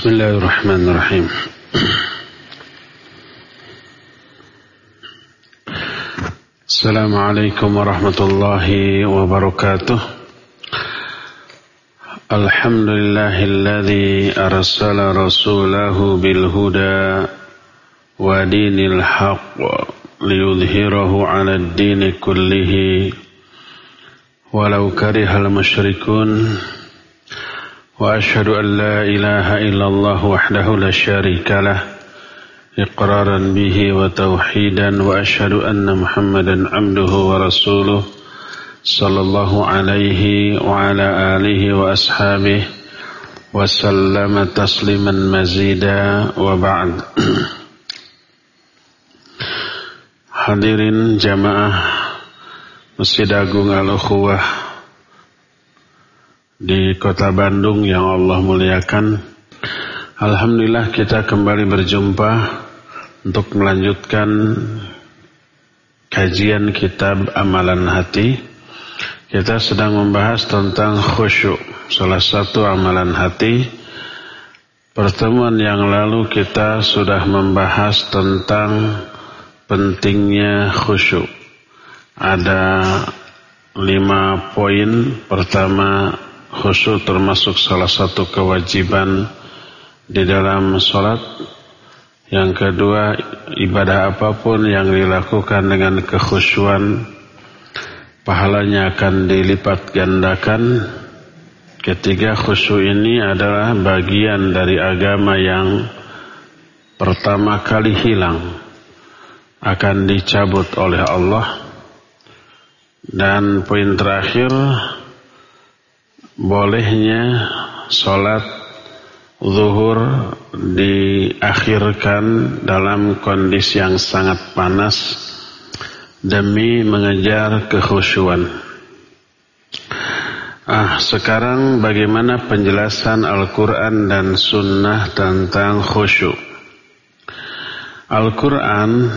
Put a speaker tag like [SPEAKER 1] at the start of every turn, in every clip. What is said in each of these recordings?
[SPEAKER 1] بسم الله الرحمن الرحيم. السلام عليكم ورحمة الله وبركاته. الحمد لله الذي أرسل رسوله بالهدى ودين الحق ليظهره على الدين كله. ولو كره المشركون وأشهد أن لا إله إلا الله وحده لا شريك له إقرارا به وتوحيدا وأشهد أن محمدا عبده ورسوله صلى الله عليه وعلى آله وأصحابه وسلم تسليما مزيدا وبعد. Hadirin jamaah Masjid Agung Al-Ukhuwah di kota Bandung yang Allah muliakan. Alhamdulillah kita kembali berjumpa untuk melanjutkan kajian kitab amalan hati. Kita sedang membahas tentang khusyuk, salah satu amalan hati. Pertemuan yang lalu kita sudah membahas tentang pentingnya khusyuk. Ada lima poin. Pertama, khusyuk termasuk salah satu kewajiban di dalam sholat. Yang kedua, ibadah apa pun yang dilakukan dengan kekhusyuan, pahalanya akan dilipat gandakan. Ketiga, khusyuk ini adalah bagian dari agama yang pertama kali hilang, akan dicabut oleh Allah. Dan poin terakhir, bolehnya sholat zuhur diakhirkan dalam kondisi yang sangat panas demi mengejar kekhusyuan. Ah, sekarang bagaimana penjelasan Al-Quran dan Sunnah tentang khusyuk? Al-Quran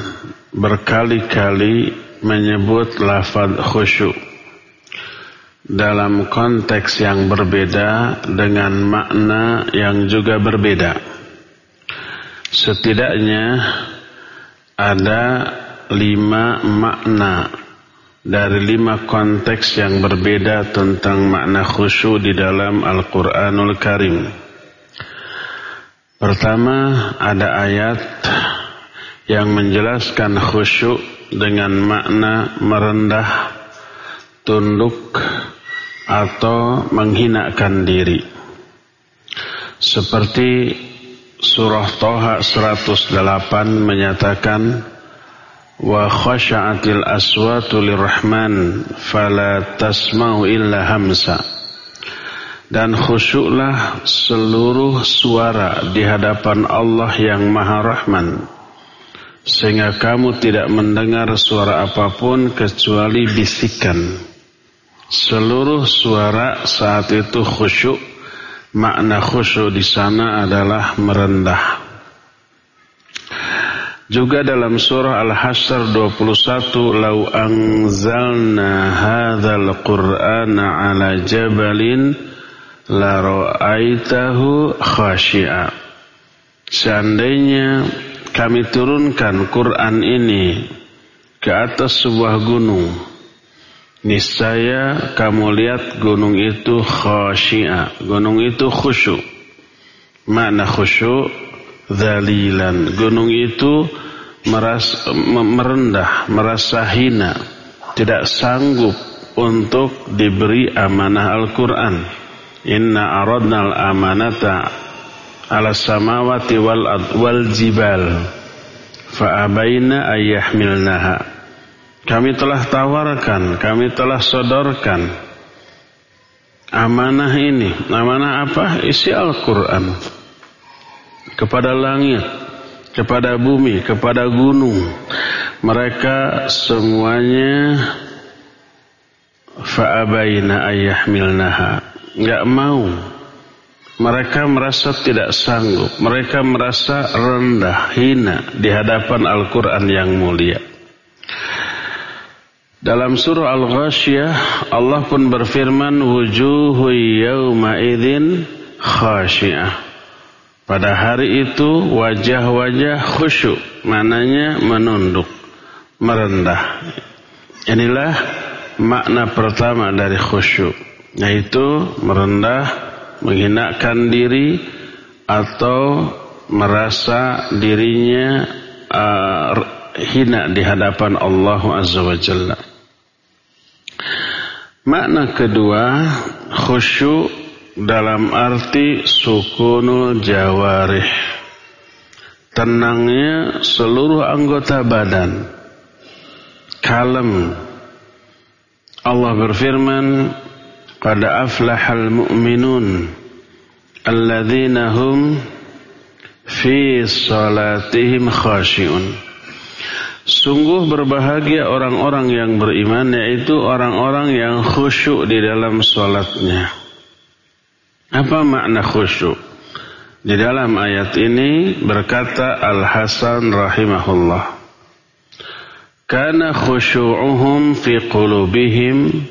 [SPEAKER 1] berkali-kali menyebut lafad khusyuk dalam konteks yang berbeda dengan makna yang juga berbeda. Setidaknya ada lima makna dari lima konteks yang berbeda tentang makna khusyuk di dalam Al-Quranul Karim. Pertama ada ayat yang menjelaskan khusyuk dengan makna merendah, tunduk, atau menghinakan diri. Seperti surah Toha 108 menyatakan wa khasha'atil aswatu lirrahman fala tasma'u illa hamsa dan khusyuklah seluruh suara di hadapan Allah yang Maha Rahman sehingga kamu tidak mendengar suara apa pun kecuali bisikan seluruh suara saat itu khusyuk makna khusyuk di sana adalah merendah juga dalam surah Al-Hasyr 21 lau anzalna hadzal qur'ana ala jabalin la ra'aitahu khashi'a seandainya kami turunkan Quran ini ke atas sebuah gunung. Niscaya kamu lihat gunung itu khasyi'a. Gunung itu khusyuk. Makna khusyuk zalilan. Gunung itu merasa, merendah, merasa hina. Tidak sanggup untuk diberi amanah Al-Quran. Inna aradna al-amanata ala samawati wal wal jibal fa abaina ayyahmilnaha kami telah tawarkan kami telah sodorkan amanah ini. Amanah apa? Isi Al-Qur'an. Kepada langit kepada bumi kepada gunung. Mereka semuanya fa abaina ayyahmilnaha. Enggak mau. Mereka merasa tidak sanggup. Mereka merasa rendah, hina di hadapan Al-Quran yang mulia. Dalam surah Al-Ghashiyah, Allah pun berfirman, Wujuhu yawma idhin khasyiah. Pada hari itu wajah-wajah khusyuk, mananya menunduk, merendah. Inilah makna pertama dari khusyuk, yaitu merendah, menghinakan diri atau merasa dirinya uh, hina di hadapan Allah Azza wa Jalla. Makna kedua, khusyuk dalam arti sukunul jawarih. Tenangnya seluruh anggota badan. Kalem. Allah berfirman, "Qad aflahal mu'minun alladzina hum fi salatihim khashi'un." Sungguh berbahagia orang-orang yang beriman yaitu orang-orang yang khusyuk di dalam sholatnya. Apa makna khusyuk? Di dalam ayat ini berkata Al-Hasan rahimahullah. Kana khusyu'uhum fi qulubihim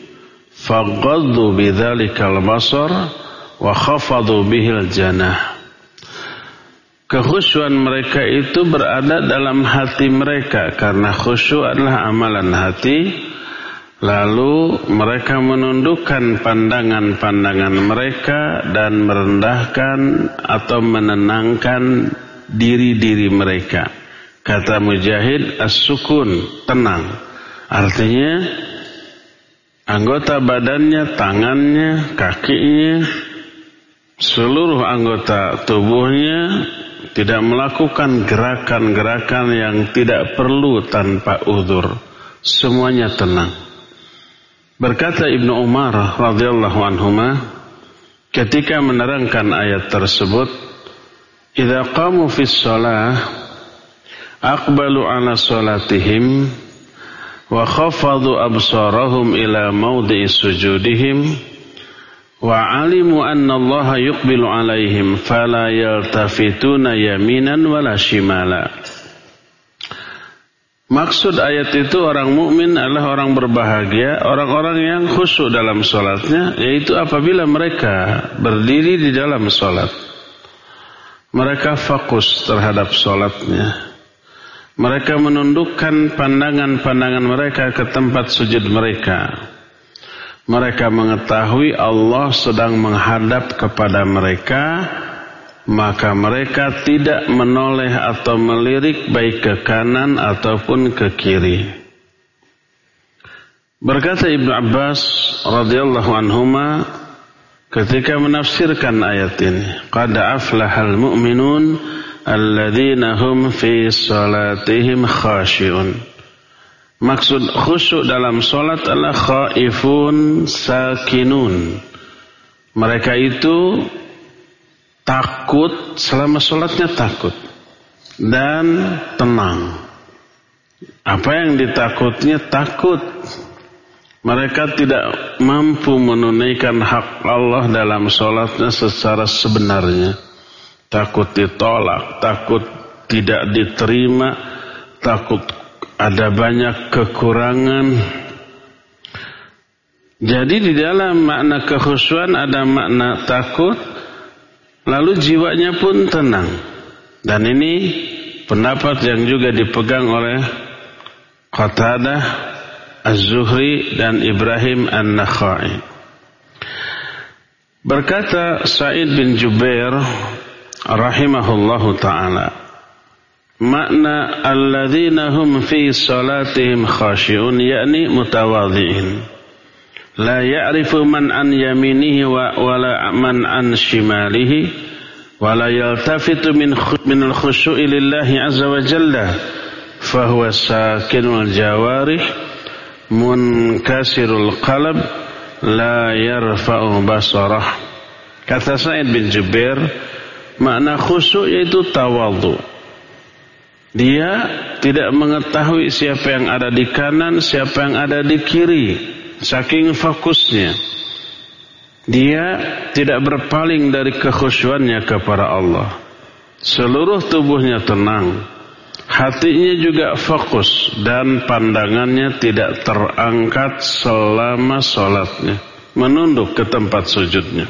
[SPEAKER 1] faghaddu bidzalikal basar wa khafadu bihil janah. Kekhusyuan mereka itu berada dalam hati mereka karena khusyuk adalah amalan hati. Lalu mereka menundukkan pandangan-pandangan mereka dan merendahkan atau menenangkan diri-diri mereka. Kata Mujahid as-sukun, tenang. Artinya anggota badannya, tangannya, kakinya, seluruh anggota tubuhnya tidak melakukan gerakan-gerakan yang tidak perlu tanpa uzur. Semuanya tenang. Berkata Ibnu Umar radhiyallahu anhuma ketika menerangkan ayat tersebut, "Idza qamu fi shalah aqbalu ala salatihim wa khafadu absarahum ila mawdi'i sujudihim." Wa alimu anna Allah yuqbilu alaihim fala yaltafituna yaminan wala shimala. Maksud ayat itu orang mukmin adalah orang berbahagia, orang-orang yang khusyuk dalam sholatnya, yaitu apabila mereka berdiri di dalam sholat. Mereka fokus terhadap sholatnya. Mereka menundukkan pandangan-pandangan mereka ke tempat sujud mereka mereka mengetahui Allah sedang menghadap kepada mereka, maka mereka tidak menoleh atau melirik baik ke kanan ataupun ke kiri. Berkata Ibnu Abbas radhiyallahu anhuma ketika menafsirkan ayat ini, qad aflahal mu'minun alladzina hum fi salatihim khashi'un. Maksud khusyuk dalam solat adalah khaifun sakinun. Mereka itu takut selama solatnya takut dan tenang. Apa yang ditakutnya takut. Mereka tidak mampu menunaikan hak Allah dalam solatnya secara sebenarnya. Takut ditolak, takut tidak diterima, takut ada banyak kekurangan. Jadi di dalam makna kekhusyuan ada makna takut, lalu jiwanya pun tenang. Dan ini pendapat yang juga dipegang oleh Qatadah, Az-Zuhri dan Ibrahim An-Nakhai. Berkata Sa'id bin Jubair rahimahullahu taala makna alladzina hum fi salatihim khashi'un yakni mutawadhi'in la ya'rifu man an yaminihi wa wala man an shimalihi wa la yaltafitu min min al-khushu'i lillahi azza wa jalla fa huwa sakinul jawarih munkasirul qalb la yarfa'u basarah. Kata Sa'id bin Jubair makna khusyuk yaitu tawadhu dia tidak mengetahui siapa yang ada di kanan, siapa yang ada di kiri. Saking fokusnya. Dia tidak berpaling dari kekhusyuannya kepada Allah. Seluruh tubuhnya tenang. Hatinya juga fokus dan pandangannya tidak terangkat selama sholatnya. Menunduk ke tempat sujudnya.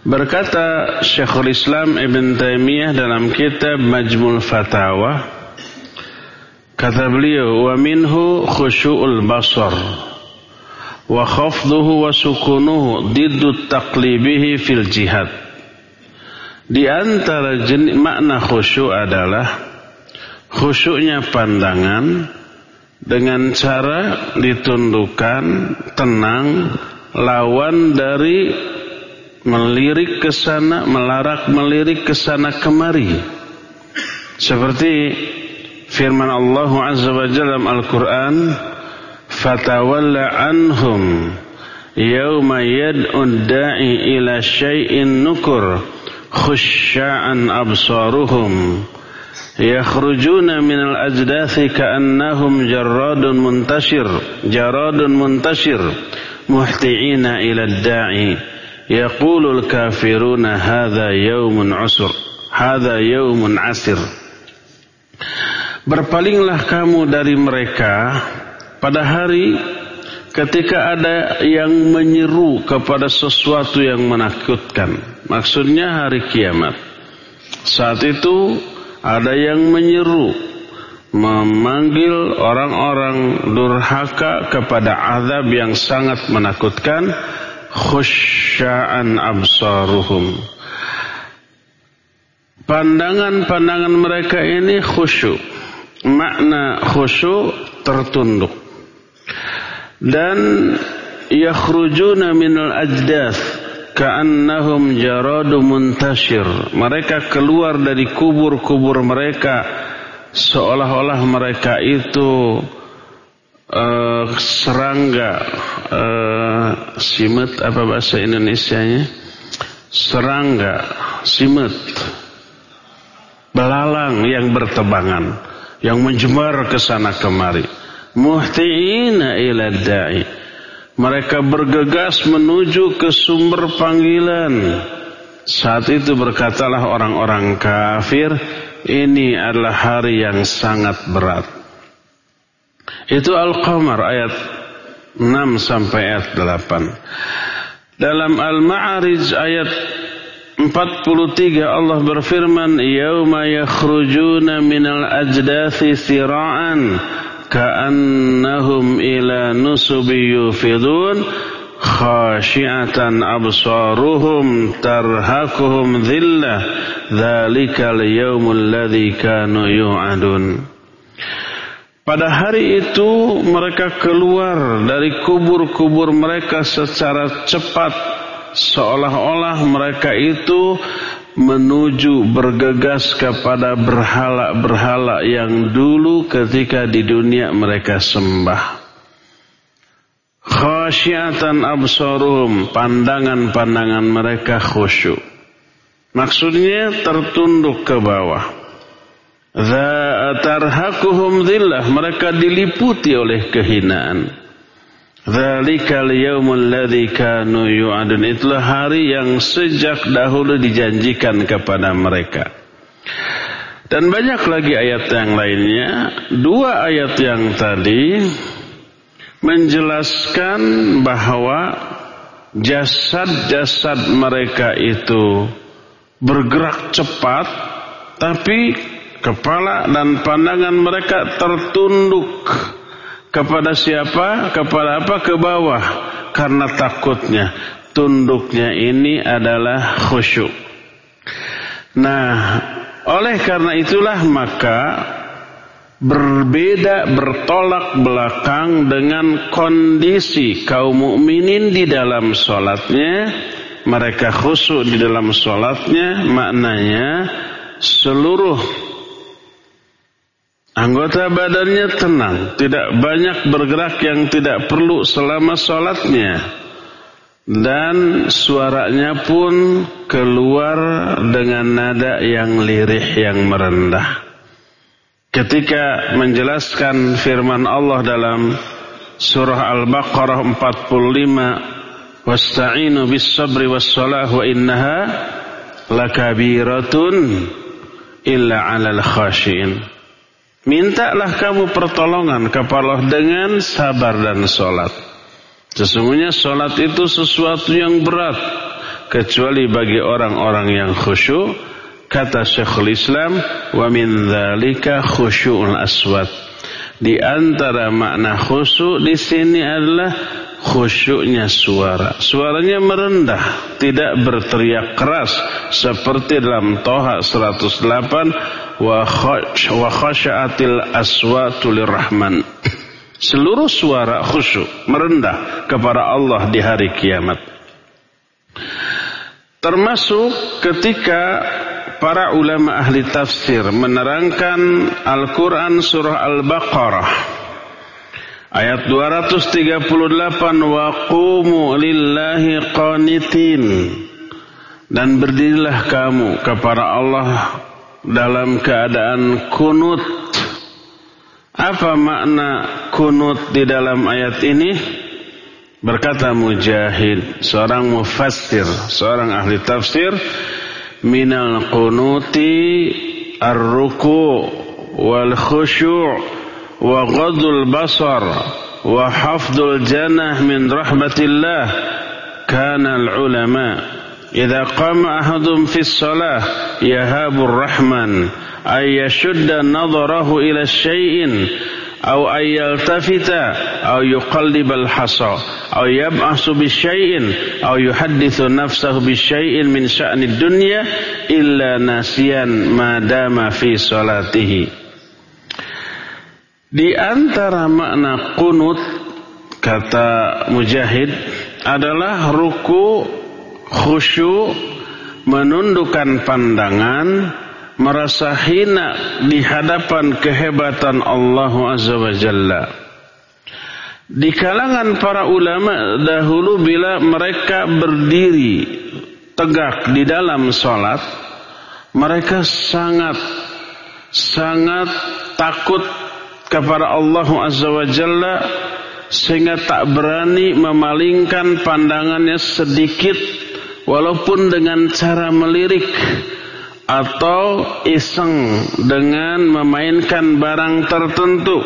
[SPEAKER 1] Berkata Syekhul Islam Ibn Taimiyah dalam kitab Majmul Fatawa kata beliau wa minhu khusyu'ul basar wa khafduhu wa sukunuhu diddu taqlibihi fil jihad. Di antara jenis makna khusyuk adalah khusyuknya pandangan dengan cara ditundukkan tenang lawan dari melirik ke sana, melarak melirik ke sana kemari. Seperti firman Allah Azza wa Jalla dalam Al-Qur'an, "Fatawalla anhum yawma yad'ud da'i ila syai'in nukur khusya'an absaruhum." yakhrujuna minal ajdathi ka'annahum jarradun muntashir jaradun muntashir muhti'ina ila da'i Yaqulul kafiruna hadha yaumun usur. Hadha yaumun asir. Berpalinglah kamu dari mereka pada hari ketika ada yang menyeru kepada sesuatu yang menakutkan. Maksudnya hari kiamat. Saat itu ada yang menyeru memanggil orang-orang durhaka kepada azab yang sangat menakutkan khusya'an absaruhum. Pandangan-pandangan mereka ini khusyuk. Makna khusyuk tertunduk. Dan yakhrujuna minal ajdath ka'annahum jaradu muntashir. Mereka keluar dari kubur-kubur mereka seolah-olah mereka itu uh, serangga uh, simet apa bahasa Indonesia-nya? Serangga simet. Belalang yang bertebangan yang menjemar ke sana kemari. Muhtiina ila da'i. Mereka bergegas menuju ke sumber panggilan. Saat itu berkatalah orang-orang kafir ini adalah hari yang sangat berat itu Al-Qamar ayat 6 sampai ayat 8. Dalam Al-Ma'arij ayat 43 Allah berfirman yauma yakhrujuna minal ajdathi sira'an ka'annahum ila nusubi yufidun khashi'atan absaruhum tarhakuhum dhillah dhalikal yawmul ladhi kanu yu'adun pada hari itu mereka keluar dari kubur-kubur mereka secara cepat seolah-olah mereka itu menuju bergegas kepada berhala-berhala yang dulu ketika di dunia mereka sembah. Khasyiatan absarum, pandangan-pandangan mereka khusyuk. Maksudnya tertunduk ke bawah. Tarhakuhum dhillah. Mereka diliputi oleh kehinaan. Zalikal yawmul ladhi kanu yu'adun. Itulah hari yang sejak dahulu dijanjikan kepada mereka. Dan banyak lagi ayat yang lainnya. Dua ayat yang tadi menjelaskan bahwa jasad-jasad mereka itu bergerak cepat tapi Kepala dan pandangan mereka tertunduk kepada siapa? Kepada apa? Ke bawah. Karena takutnya. Tunduknya ini adalah khusyuk. Nah, oleh karena itulah maka berbeda bertolak belakang dengan kondisi kaum mukminin di dalam solatnya mereka khusyuk di dalam solatnya maknanya seluruh Anggota badannya tenang, tidak banyak bergerak yang tidak perlu selama sholatnya. Dan suaranya pun keluar dengan nada yang lirih yang merendah. Ketika menjelaskan firman Allah dalam surah Al-Baqarah 45, "Wasta'inu bis sabri was salah wa innaha lakabiratun illa 'alal khashiin." Mintalah kamu pertolongan kepada Allah dengan sabar dan sholat. Sesungguhnya sholat itu sesuatu yang berat. kecuali bagi orang-orang yang khusyuk kata Syekhul Islam wa min dzalika khusyu'ul aswat di antara makna khusyuk di sini adalah khusyuknya suara. Suaranya merendah, tidak berteriak keras seperti dalam Toha 108 wa khasya'atil aswatul rahman. Seluruh suara khusyuk merendah kepada Allah di hari kiamat. Termasuk ketika para ulama ahli tafsir menerangkan Al-Quran surah Al-Baqarah ayat 238 wa qumu lillahi qanitin dan berdirilah kamu kepada Allah dalam keadaan kunut apa makna kunut di dalam ayat ini? Berkata Mujahid, seorang mufassir, seorang ahli tafsir, minal qunuti ar-ruku wal khusyu' wa ghadul basar wa hafdul janah min rahmatillah kana al-ulama idza ahadun fi as-salah yahabu ar-rahman ay yashudda nadharahu ila syai'in aw ay yaltafita aw yuqallib al-hasa aw yab'asu bi syai'in aw yuhaddithu nafsahu bi syai'in min sya'ni dunya illa nasiyan ma dama fi salatihi di antara makna kunut kata Mujahid adalah ruku khusyuk menundukkan pandangan merasa hina di hadapan kehebatan Allah Azza wa Jalla. Di kalangan para ulama dahulu bila mereka berdiri tegak di dalam sholat, mereka sangat sangat takut kepada Allah Azza wa Jalla sehingga tak berani memalingkan pandangannya sedikit walaupun dengan cara melirik atau iseng dengan memainkan barang tertentu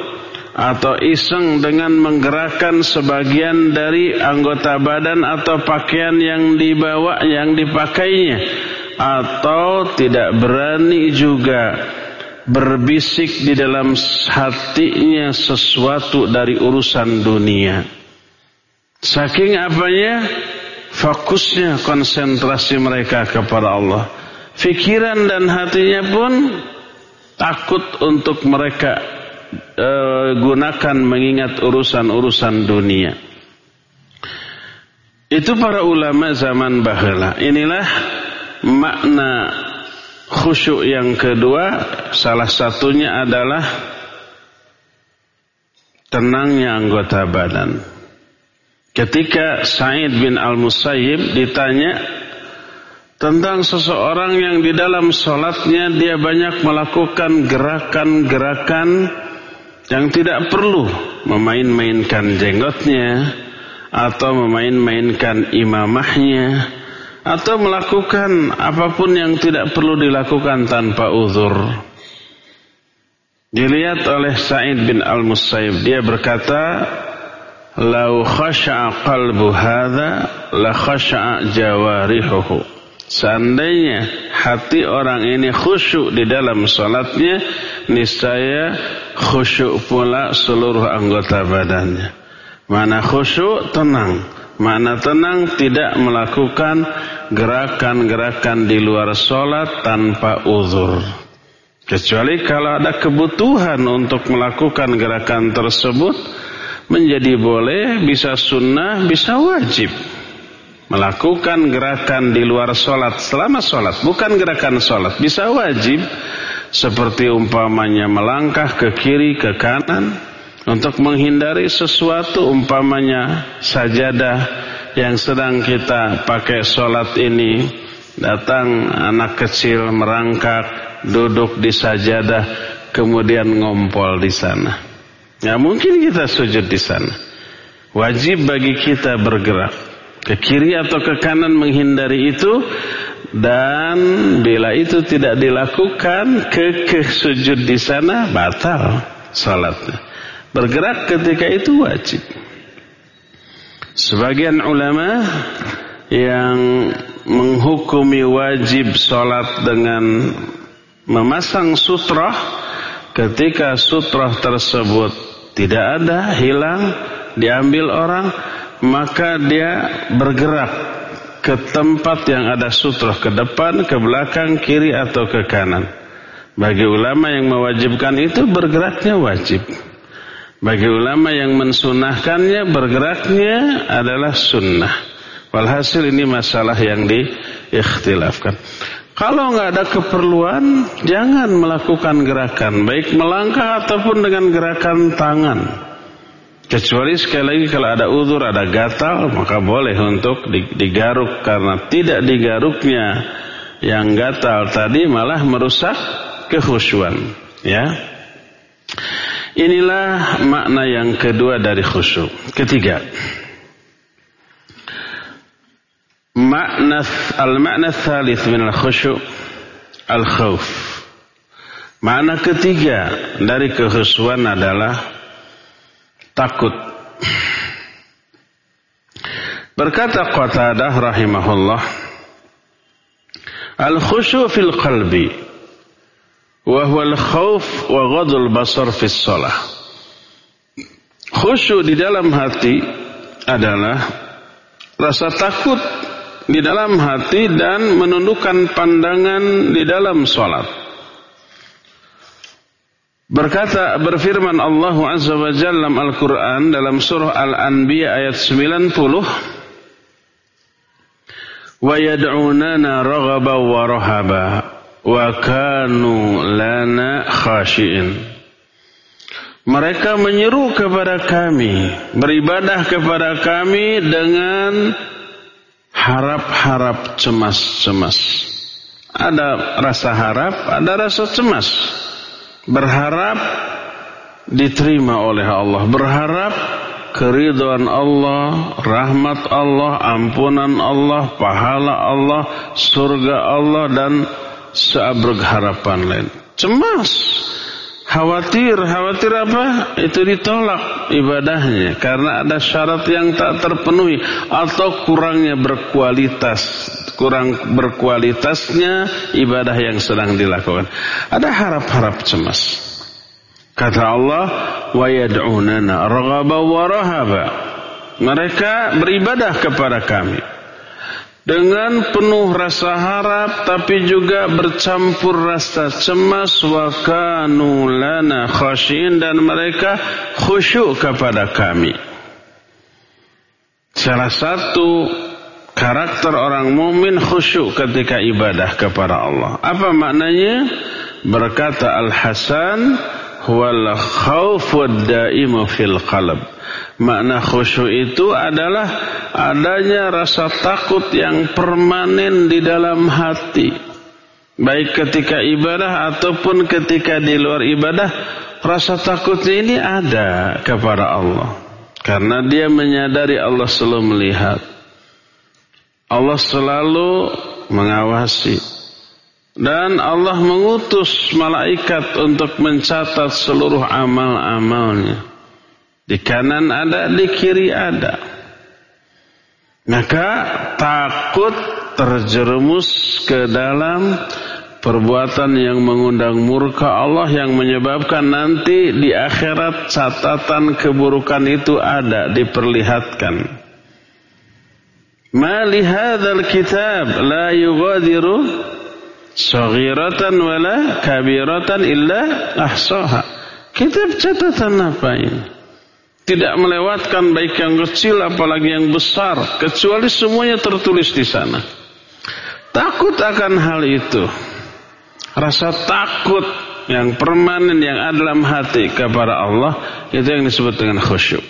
[SPEAKER 1] atau iseng dengan menggerakkan sebagian dari anggota badan atau pakaian yang dibawa yang dipakainya atau tidak berani juga berbisik di dalam hatinya sesuatu dari urusan dunia. Saking apanya fokusnya konsentrasi mereka kepada Allah Fikiran dan hatinya pun takut untuk mereka e, gunakan mengingat urusan-urusan dunia. Itu para ulama zaman bahula. Inilah makna khusyuk yang kedua. Salah satunya adalah tenangnya anggota badan. Ketika Said bin Al-Musayyib ditanya tentang seseorang yang di dalam sholatnya dia banyak melakukan gerakan-gerakan yang tidak perlu memain-mainkan jenggotnya atau memain-mainkan imamahnya atau melakukan apa pun yang tidak perlu dilakukan tanpa uzur. Dilihat oleh Sa'id bin Al-Musayyib dia berkata Lau khasha'a qalbu hadha la khasha'a jawarihuhu Seandainya hati orang ini khusyuk di dalam sholatnya, niscaya khusyuk pula seluruh anggota badannya. Mana khusyuk tenang, mana tenang tidak melakukan gerakan-gerakan di luar sholat tanpa uzur. Kecuali kalau ada kebutuhan untuk melakukan gerakan tersebut, menjadi boleh, bisa sunnah, bisa wajib. Melakukan gerakan di luar sholat selama sholat bukan gerakan sholat bisa wajib. Seperti umpamanya melangkah ke kiri ke kanan untuk menghindari sesuatu umpamanya sajadah yang sedang kita pakai sholat ini. Datang anak kecil merangkak duduk di sajadah kemudian ngompol di sana ya mungkin kita sujud di sana. Wajib bagi kita bergerak ke kiri atau ke kanan menghindari itu dan bila itu tidak dilakukan ke sujud di sana batal salatnya. Bergerak ketika itu wajib. Sebagian ulama yang menghukumi wajib sholat dengan memasang sutrah ketika sutrah tersebut tidak ada, hilang, diambil orang, maka dia bergerak ke tempat yang ada sutrah ke depan, ke belakang, kiri atau ke kanan. Bagi ulama yang mewajibkan itu bergeraknya wajib. Bagi ulama yang mensunahkannya bergeraknya adalah sunnah. Walhasil ini masalah yang diikhtilafkan. Kalau nggak ada keperluan, jangan melakukan gerakan, baik melangkah ataupun dengan gerakan tangan. Kecuali sekali lagi kalau ada uzur, ada gatal, maka boleh untuk digaruk karena tidak digaruknya yang gatal tadi malah merusak kehusuan. Ya. Inilah makna yang kedua dari khusyuk. Ketiga. Makna al-makna min al-khusyuk al-khawf. Makna ketiga dari kekhusyuan adalah takut. Berkata Qatadah rahimahullah, Al-khusyu fil qalbi Wahwal khawf wa ghadul basar salah. Khusyuk di dalam hati adalah rasa takut di dalam hati dan menundukkan pandangan di dalam salat. Berkata berfirman Allah Azza wa Jalla dalam Al-Qur'an dalam surah Al-Anbiya ayat 90 Wa yad'unana raghaba wa rahaba wa kanu lana khashiin. Mereka menyeru kepada kami, beribadah kepada kami dengan harap-harap cemas-cemas. Ada rasa harap, ada rasa cemas. Berharap diterima oleh Allah, berharap keridhaan Allah, rahmat Allah, ampunan Allah, pahala Allah, surga Allah dan seabrek harapan lain. Cemas. Khawatir, khawatir apa? Itu ditolak ibadahnya karena ada syarat yang tak terpenuhi atau kurangnya berkualitas, kurang berkualitasnya ibadah yang sedang dilakukan. Ada harap-harap cemas. Kata Allah, "Wa yad'unana wa rahaba." Mereka beribadah kepada kami dengan penuh rasa harap tapi juga bercampur rasa cemas wa kanu lana dan mereka khusyuk kepada kami. Salah satu karakter orang mumin khusyuk ketika ibadah kepada Allah. Apa maknanya? Berkata Al-Hasan wal khawfud daimu fil qalb Makna khusyuk itu adalah adanya rasa takut yang permanen di dalam hati. Baik ketika ibadah ataupun ketika di luar ibadah, rasa takutnya ini ada kepada Allah. Karena dia menyadari Allah selalu melihat. Allah selalu mengawasi. Dan Allah mengutus malaikat untuk mencatat seluruh amal-amalnya. Di kanan ada, di kiri ada. Maka takut terjerumus ke dalam perbuatan yang mengundang murka Allah yang menyebabkan nanti di akhirat catatan keburukan itu ada diperlihatkan. Ma li hadzal kitab la yughadiru saghiratan wala kabiratan illa ahsaha. Kitab catatan apa ini? Tidak melewatkan baik yang kecil apalagi yang besar kecuali semuanya tertulis di sana. Takut akan hal itu. Rasa takut yang permanen yang ada dalam hati kepada Allah itu yang disebut dengan khusyuk.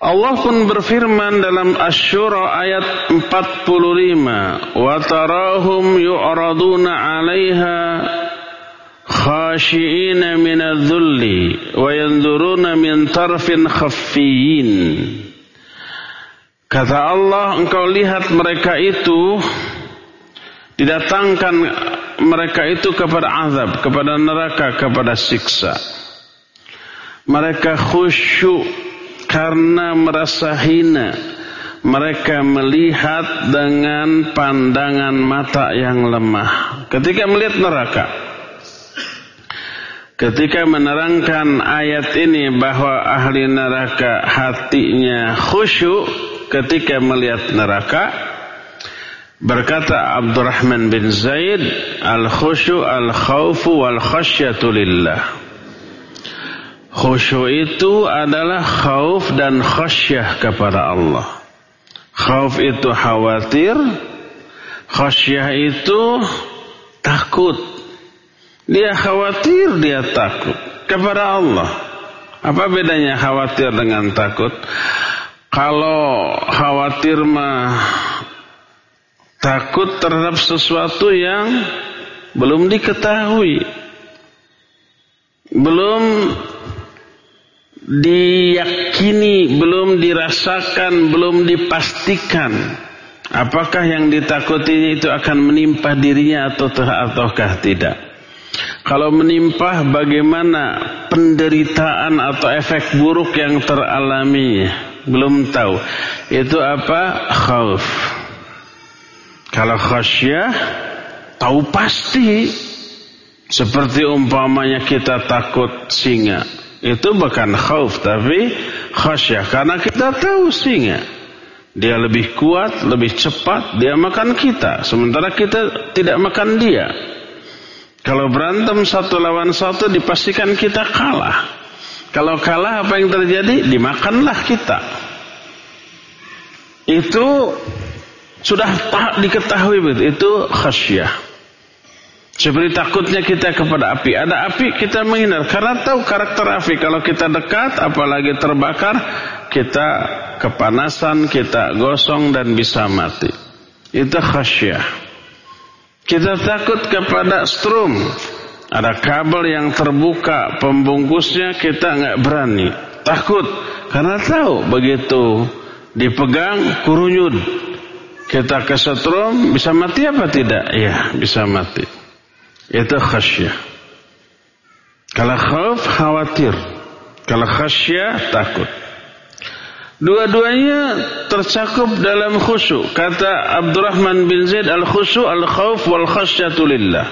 [SPEAKER 1] Allah pun berfirman dalam Asy-Syura ayat 45, "Wa tarahum yu'raduna 'alaiha khashiina min adh-dhulli wa yanzuruna min tarfin khaffiyin Kata Allah engkau lihat mereka itu didatangkan mereka itu kepada azab, kepada neraka, kepada siksa. Mereka khusyuk karena merasa hina, mereka melihat dengan pandangan mata yang lemah. Ketika melihat neraka, ketika menerangkan ayat ini bahwa ahli neraka hatinya khusyuk ketika melihat neraka, berkata Abdurrahman bin Zaid, al-khusyu al-khawfu wal khasyatu lillah. Khusyuk itu adalah khauf dan khasyah kepada Allah. Khauf itu khawatir, khasyah itu takut. Dia khawatir, dia takut kepada Allah. Apa bedanya khawatir dengan takut? Kalau khawatir mah takut terhadap sesuatu yang belum diketahui. Belum diyakini, belum dirasakan, belum dipastikan apakah yang ditakuti itu akan menimpa dirinya atau ataukah tidak. Kalau menimpa bagaimana penderitaan atau efek buruk yang teralami belum tahu. Itu apa? Khauf. Kalau khasyah tahu pasti seperti umpamanya kita takut singa itu bukan khauf tapi khasyah karena kita tahu singa dia lebih kuat, lebih cepat, dia makan kita sementara kita tidak makan dia. Kalau berantem satu lawan satu dipastikan kita kalah. Kalau kalah apa yang terjadi? Dimakanlah kita. Itu sudah tak diketahui betul. Itu khasyah. Seperti takutnya kita kepada api. Ada api kita menghindar. Karena tahu karakter api. Kalau kita dekat apalagi terbakar. Kita kepanasan, kita gosong dan bisa mati. Itu khasyah. Kita takut kepada strum. Ada kabel yang terbuka. Pembungkusnya kita nggak berani. Takut. Karena tahu begitu dipegang kurunyut. Kita kesetrum bisa mati apa tidak? Ya bisa mati. Itu khasyah. Kalau khauf khawatir. Kalau khasyah takut. Dua-duanya tercakup dalam khusyuk. Kata Abdurrahman bin Zaid al-khusyuk al-khauf wal khasyatu lillah.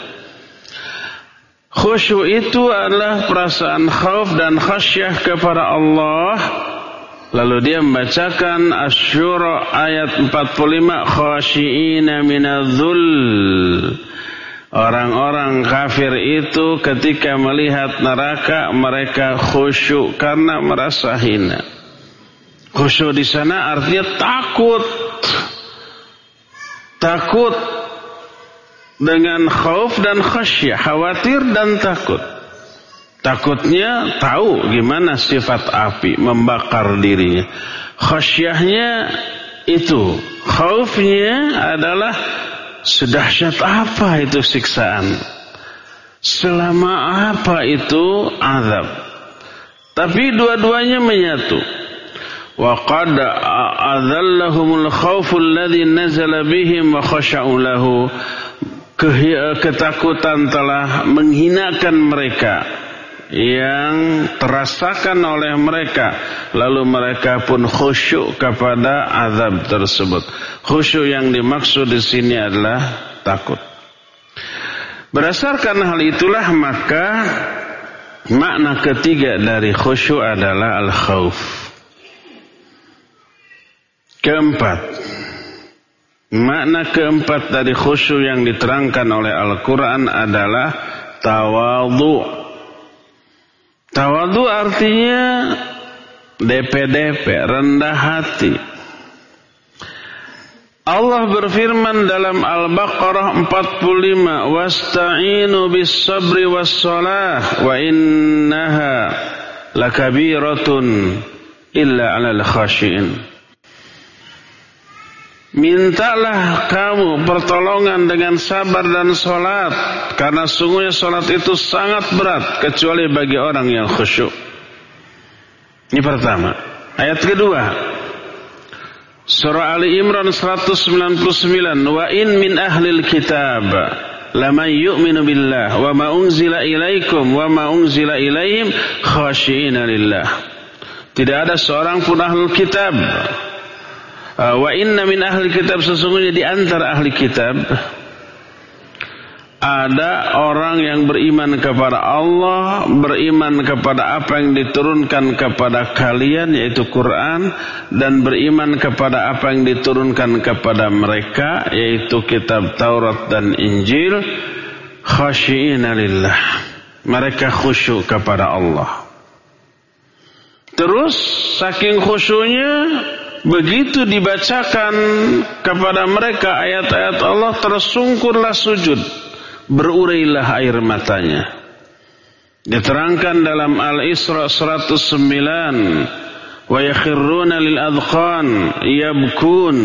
[SPEAKER 1] Khusyuk itu adalah perasaan khauf dan khasyah kepada Allah. Lalu dia membacakan Asyura ayat 45 khasyiina minadzul Orang-orang kafir itu ketika melihat neraka mereka khusyuk karena merasa hina. Khusyuk di sana artinya takut. Takut dengan khauf dan khasyah, khawatir dan takut. Takutnya tahu gimana sifat api membakar dirinya. Khasyahnya itu, khaufnya adalah Sedahsyat apa itu siksaan? Selama apa itu azab? Tapi dua-duanya menyatu. Qad adzallahumul khauful ladzi nazala bihim wa khasha'u lahu. Ketakutan telah menghinakan mereka yang terasakan oleh mereka. Lalu mereka pun khusyuk kepada azab tersebut. Khusyuk yang dimaksud di sini adalah takut. Berdasarkan hal itulah maka makna ketiga dari khusyuk adalah al-khauf keempat makna keempat dari khusyuk yang diterangkan oleh Al-Quran adalah tawadhu Tawadu artinya DP-DP, rendah hati. Allah berfirman dalam Al-Baqarah 45, "Wasta'inu bis-sabri was-salah wa innaha lakabiratun illa 'alal khashiin." Mintalah kamu pertolongan dengan sabar dan sholat. Karena sungguhnya sholat itu sangat berat. Kecuali bagi orang yang khusyuk. Ini pertama. Ayat kedua. Surah Ali Imran 199. Wa in min ahlil kitab. Lama yu'minu billah. Wa ma ilaikum. Wa ma unzila ilaihim. Khashiina lillah. Tidak ada seorang pun ahlul kitab wa inna min ahli kitab sesungguhnya di antara ahli kitab ada orang yang beriman kepada Allah, beriman kepada apa yang diturunkan kepada kalian yaitu Quran dan beriman kepada apa yang diturunkan kepada mereka yaitu kitab Taurat dan Injil khasyiina lillah. Mereka khusyuk kepada Allah. Terus saking khusyuknya begitu dibacakan kepada mereka ayat-ayat Allah tersungkurlah sujud. Berurailah air matanya. Diterangkan dalam Al-Isra 109 wa yakhirruna lil adqan yabkun.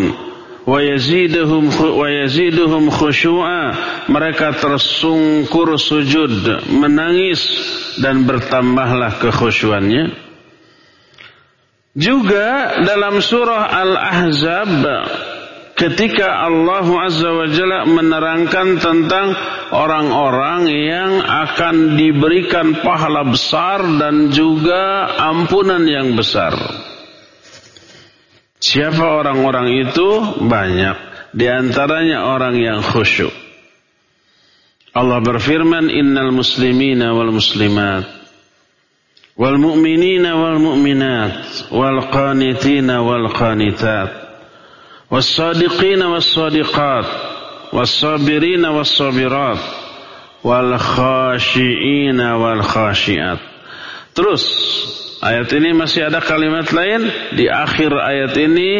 [SPEAKER 1] Wa yaziduhum wa yaziduhum khusyu'a. Mereka tersungkur sujud menangis dan bertambahlah kekhusyuannya juga dalam surah Al-Ahzab ketika Allah Azza wa Jalla menerangkan tentang orang-orang yang akan diberikan pahala besar dan juga ampunan yang besar. Siapa orang-orang itu? Banyak. Di antaranya orang yang khusyuk. Allah berfirman, Innal muslimina wal muslimat, wal mu'minina wal mu'minat wal qanitina wal qanitat was sadiqina was sadiqat was sabirina was sabirat wal khashiina wal khashiat. Terus ayat ini masih ada kalimat lain. Di akhir ayat ini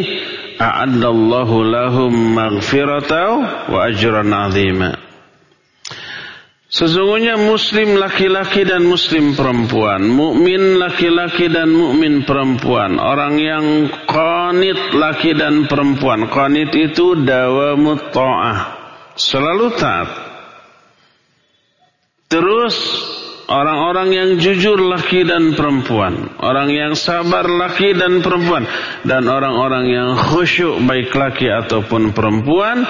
[SPEAKER 1] a'adallahu lahum wa ajran azima. Sesungguhnya muslim laki-laki dan muslim perempuan, mukmin laki-laki dan mukmin perempuan, orang yang qanit laki dan perempuan. Qanit itu dawamut ta'ah, selalu taat. Terus orang-orang yang jujur laki dan perempuan, orang yang sabar laki dan perempuan dan orang-orang yang khusyuk baik laki ataupun perempuan,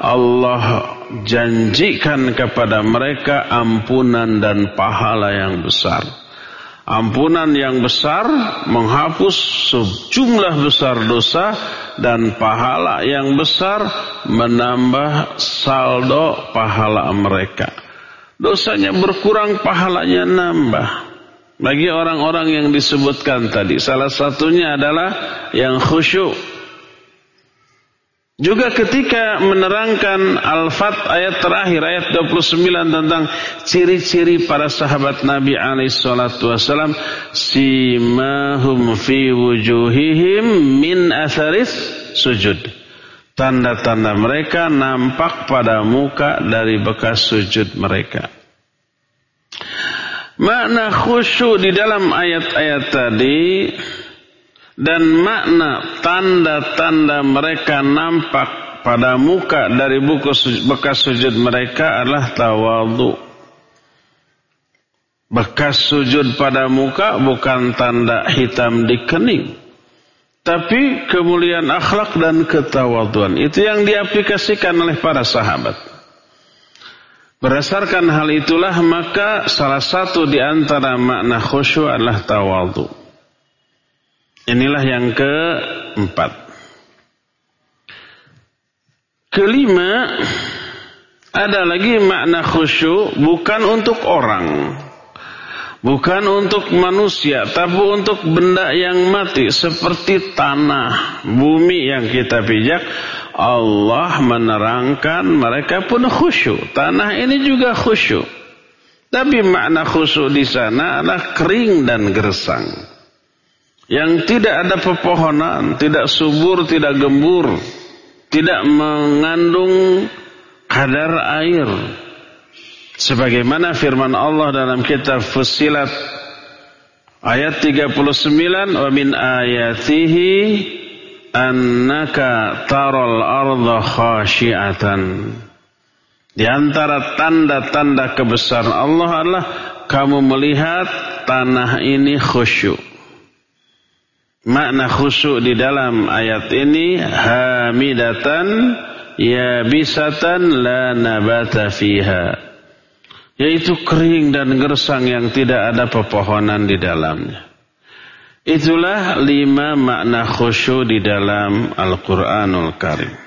[SPEAKER 1] Allah janjikan kepada mereka ampunan dan pahala yang besar. Ampunan yang besar menghapus sejumlah besar dosa dan pahala yang besar menambah saldo pahala mereka. Dosanya berkurang, pahalanya nambah. Bagi orang-orang yang disebutkan tadi, salah satunya adalah yang khusyuk juga ketika menerangkan Al-Fat ayat terakhir ayat 29 tentang ciri-ciri para sahabat Nabi alaihi salatu wasallam simahum fi wujuhihim min atharis sujud. Tanda-tanda mereka nampak pada muka dari bekas sujud mereka. Makna khusyuk di dalam ayat-ayat tadi dan makna tanda-tanda mereka nampak pada muka dari buku bekas sujud mereka adalah tawadhu. Bekas sujud pada muka bukan tanda hitam di kening. Tapi kemuliaan akhlak dan ketawaduan. Itu yang diaplikasikan oleh para sahabat. Berdasarkan hal itulah maka salah satu di antara makna khusyuk adalah tawadhu. Inilah yang keempat. Kelima, ada lagi makna khusyuk bukan untuk orang. Bukan untuk manusia, tapi untuk benda yang mati seperti tanah, bumi yang kita pijak. Allah menerangkan mereka pun khusyuk. Tanah ini juga khusyuk. Tapi makna khusyuk di sana adalah kering dan gersang yang tidak ada pepohonan, tidak subur, tidak gembur, tidak mengandung kadar air. Sebagaimana firman Allah dalam kitab Fussilat ayat 39 wa min ayatihi annaka taral arda khashi'atan. Di antara tanda-tanda kebesaran Allah adalah kamu melihat tanah ini khusyuk. Makna khusyuk di dalam ayat ini hamidatan yabisatan la nabata fiha. Yaitu kering dan gersang yang tidak ada pepohonan di dalamnya. Itulah lima makna khusyuk di dalam Al-Quranul Karim.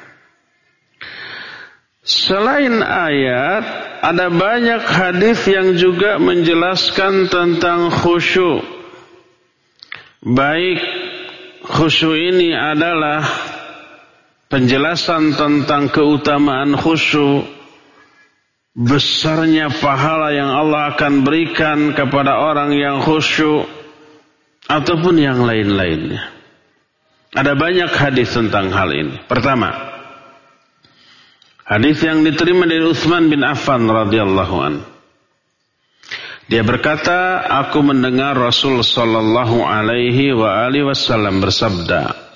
[SPEAKER 1] Selain ayat, ada banyak hadis yang juga menjelaskan tentang khusyuk. Baik khusyuk ini adalah penjelasan tentang keutamaan khusyuk, besarnya pahala yang Allah akan berikan kepada orang yang khusyuk, ataupun yang lain-lainnya. Ada banyak hadis tentang hal ini. Pertama, hadis yang diterima dari Utsman bin Affan radhiyallahu an. Dia berkata, aku mendengar Rasul sallallahu alaihi wa alihi wasallam bersabda,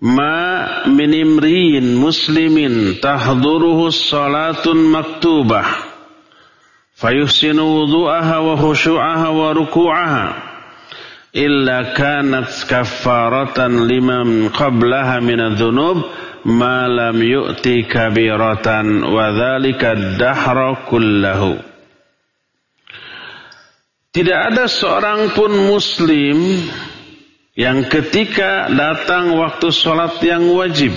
[SPEAKER 1] Ma min imriin muslimin tahduruhu salatun maktubah fayuhsinu wudu'aha wa khushu'aha wa ruku'aha illa kanat kaffaratan liman qablaha min adh-dhunub ma lam yu'ti kabiratan wa dhalika dahra kullahu tidak ada seorang pun muslim yang ketika datang waktu sholat yang wajib.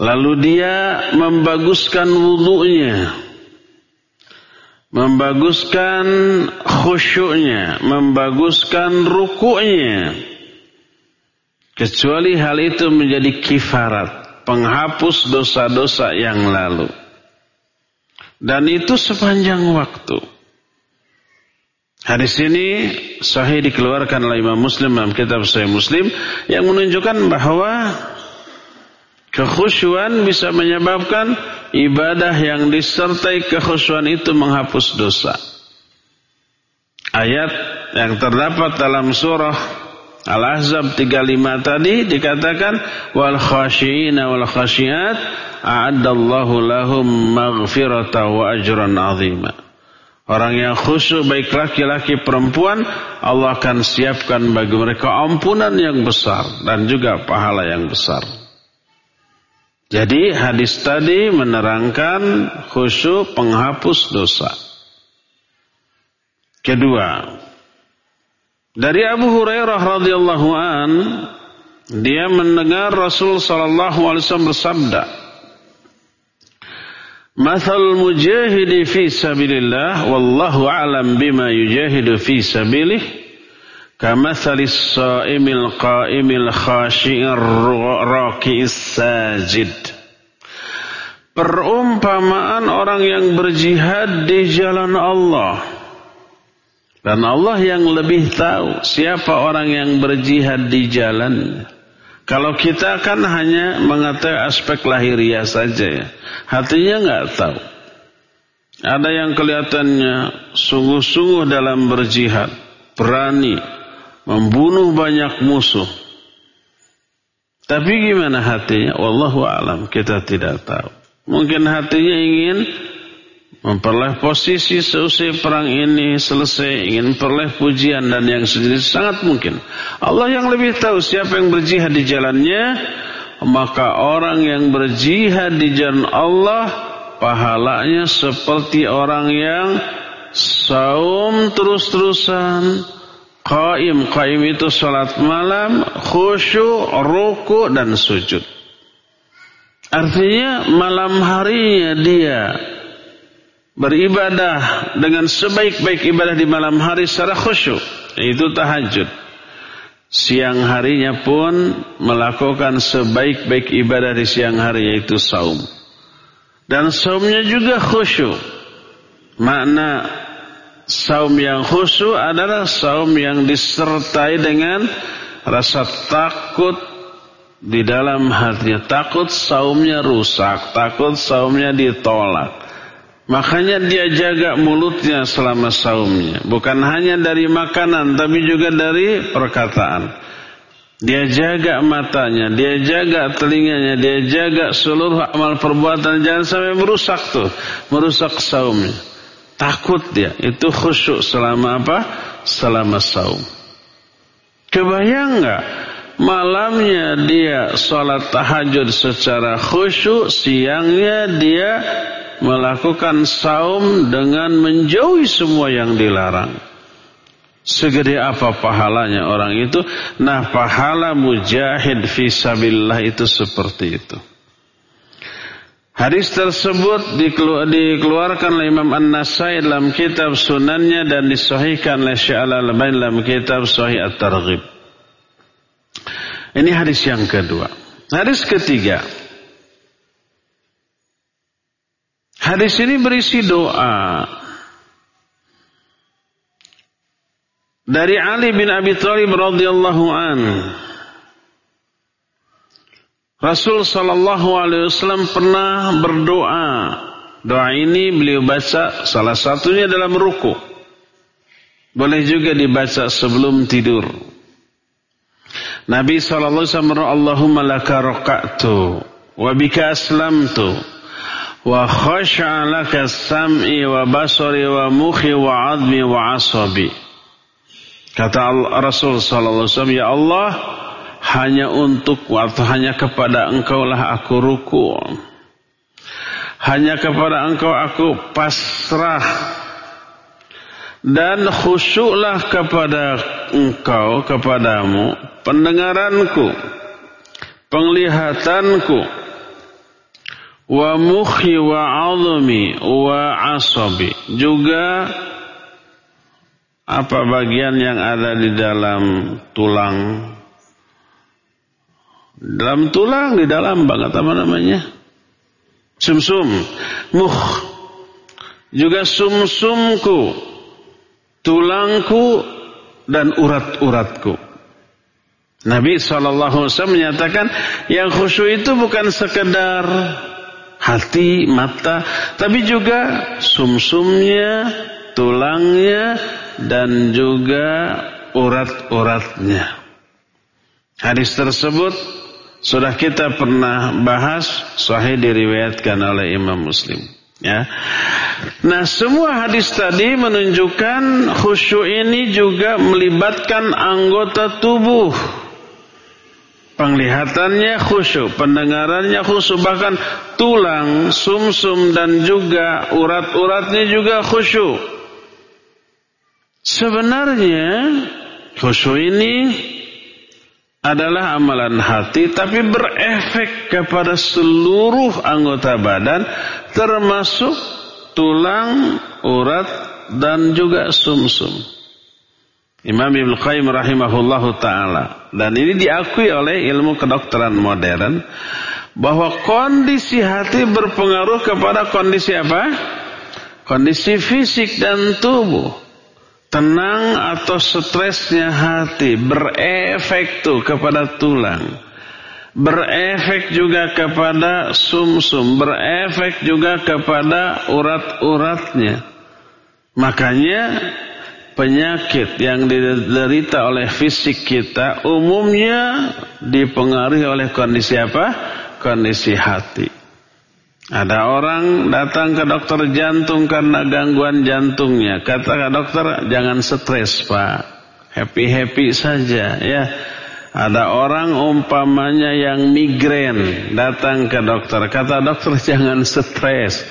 [SPEAKER 1] Lalu dia membaguskan wudhunya membaguskan khusyuknya, membaguskan rukuknya. Kecuali hal itu menjadi kifarat, penghapus dosa-dosa yang lalu. Dan itu sepanjang waktu. Hadis ini sahih dikeluarkan oleh Imam Muslim dalam kitab Sahih Muslim yang menunjukkan bahwa Kekhusyuan bisa menyebabkan ibadah yang disertai kekhusyuan itu menghapus dosa. Ayat yang terdapat dalam surah Al-Ahzab 35 tadi dikatakan wal khashiina wal khashiat a'addallahu lahum maghfirata wa ajran 'azima. Orang yang khusyuk baik laki-laki perempuan Allah akan siapkan bagi mereka ampunan yang besar dan juga pahala yang besar. Jadi hadis tadi menerangkan khusyuk penghapus dosa. Kedua, dari Abu Hurairah radhiyallahu an dia mendengar Rasul sallallahu alaihi wasallam bersabda, Mathal mujahidi fi sabilillah wallahu alam bima yujahidu fi sabilih. Kamathalis saimil qaimil khashi'ir raqi'is sajid. Perumpamaan orang yang berjihad di jalan Allah. Dan Allah yang lebih tahu siapa orang yang berjihad di jalan. Kalau kita kan hanya mengetahui aspek lahiriah saja ya. Hatinya nggak tahu. Ada yang kelihatannya sungguh-sungguh dalam berjihad. Berani, membunuh banyak musuh. Tapi gimana hatinya? Wallahu alam, kita tidak tahu. Mungkin hatinya ingin memperoleh posisi seusai perang ini selesai, ingin memperoleh pujian dan yang sejenis sangat mungkin. Allah yang lebih tahu siapa yang berjihad di jalannya, maka orang yang berjihad di jalan Allah pahalanya seperti orang yang saum terus-terusan, Qaim, qaim itu salat malam, khusyuk, ruku dan sujud. Artinya malam harinya dia beribadah dengan sebaik-baik ibadah di malam hari secara khusyuk. Itu tahajud. Siang harinya pun melakukan sebaik-baik ibadah di siang hari yaitu saum. Dan saumnya juga khusyuk. Makna Saum yang khusyuk adalah saum yang disertai dengan rasa takut di dalam hatinya. Takut saumnya rusak, takut saumnya ditolak. Makanya dia jaga mulutnya selama saumnya. Bukan hanya dari makanan, tapi juga dari perkataan. Dia jaga matanya, dia jaga telinganya, dia jaga seluruh amal perbuatan. Jangan sampai merusak tuh, merusak saumnya. Takut dia. Itu khusyuk selama apa? Selama saum. Kebayang nggak? Malamnya dia sholat tahajud secara khusyuk. Siangnya dia melakukan saum dengan menjauhi semua yang dilarang. Segede apa pahalanya orang itu? Nah, pahala mujahid fi sabilillah itu seperti itu. Hadis tersebut dikeluarkan oleh Imam An-Nasai dalam kitab sunannya dan disahihkan oleh Syekh Al-Albani dalam kitab Sahih At-Targhib. Ini hadis yang kedua. Hadis ketiga. Hadis ini berisi doa. Dari Ali bin Abi Thalib radhiyallahu an. Rasul sallallahu alaihi wasallam pernah berdoa. Doa ini beliau baca salah satunya dalam ruku. Boleh juga dibaca sebelum tidur. Nabi sallallahu alaihi wasallam Allahumma laka raqa'tu wa bika aslamtu wa khasha'a laka sam'i wa basari wa mukhi wa 'azmi wa 'asabi. Kata Rasul sallallahu alaihi wasallam, "Ya Allah, hanya untuk waktu hanya kepada Engkau lah aku ruku. Hanya kepada Engkau aku pasrah dan khusyuklah kepada Engkau kepadamu pendengaranku, penglihatanku, wa mukhi wa azmi wa asabi. Juga apa bagian yang ada di dalam tulang? Dalam tulang di dalam banget apa namanya? Sumsum. Muh juga sumsumku. Tulangku dan urat-uratku. Nabi SAW menyatakan yang khusyuk itu bukan sekedar hati, mata, tapi juga sumsumnya, tulangnya, dan juga urat-uratnya. Hadis tersebut sudah kita pernah bahas sahih diriwayatkan oleh Imam Muslim. Ya. Nah, semua hadis tadi menunjukkan khusyuk ini juga melibatkan anggota tubuh. Penglihatannya khusyuk, pendengarannya khusyuk, bahkan tulang, sumsum -sum, dan juga urat-uratnya juga khusyuk. Sebenarnya khusyuk ini adalah amalan hati tapi berefek kepada seluruh anggota badan termasuk tulang, urat dan juga sumsum. -sum. Imam Ibn Qayyim rahimahullahu taala. Dan ini diakui oleh ilmu kedokteran modern bahwa kondisi hati berpengaruh kepada kondisi apa? Kondisi fisik dan tubuh. Tenang atau stresnya hati berefek tuh kepada tulang. Berefek juga kepada sumsum. -sum, berefek juga kepada urat-uratnya. Makanya penyakit yang diderita oleh fisik kita umumnya dipengaruhi oleh kondisi apa kondisi hati ada orang datang ke dokter jantung karena gangguan jantungnya. Kata dokter, jangan stres pak. Happy-happy saja ya. Ada orang umpamanya yang migrain datang ke dokter. Kata dokter jangan stres.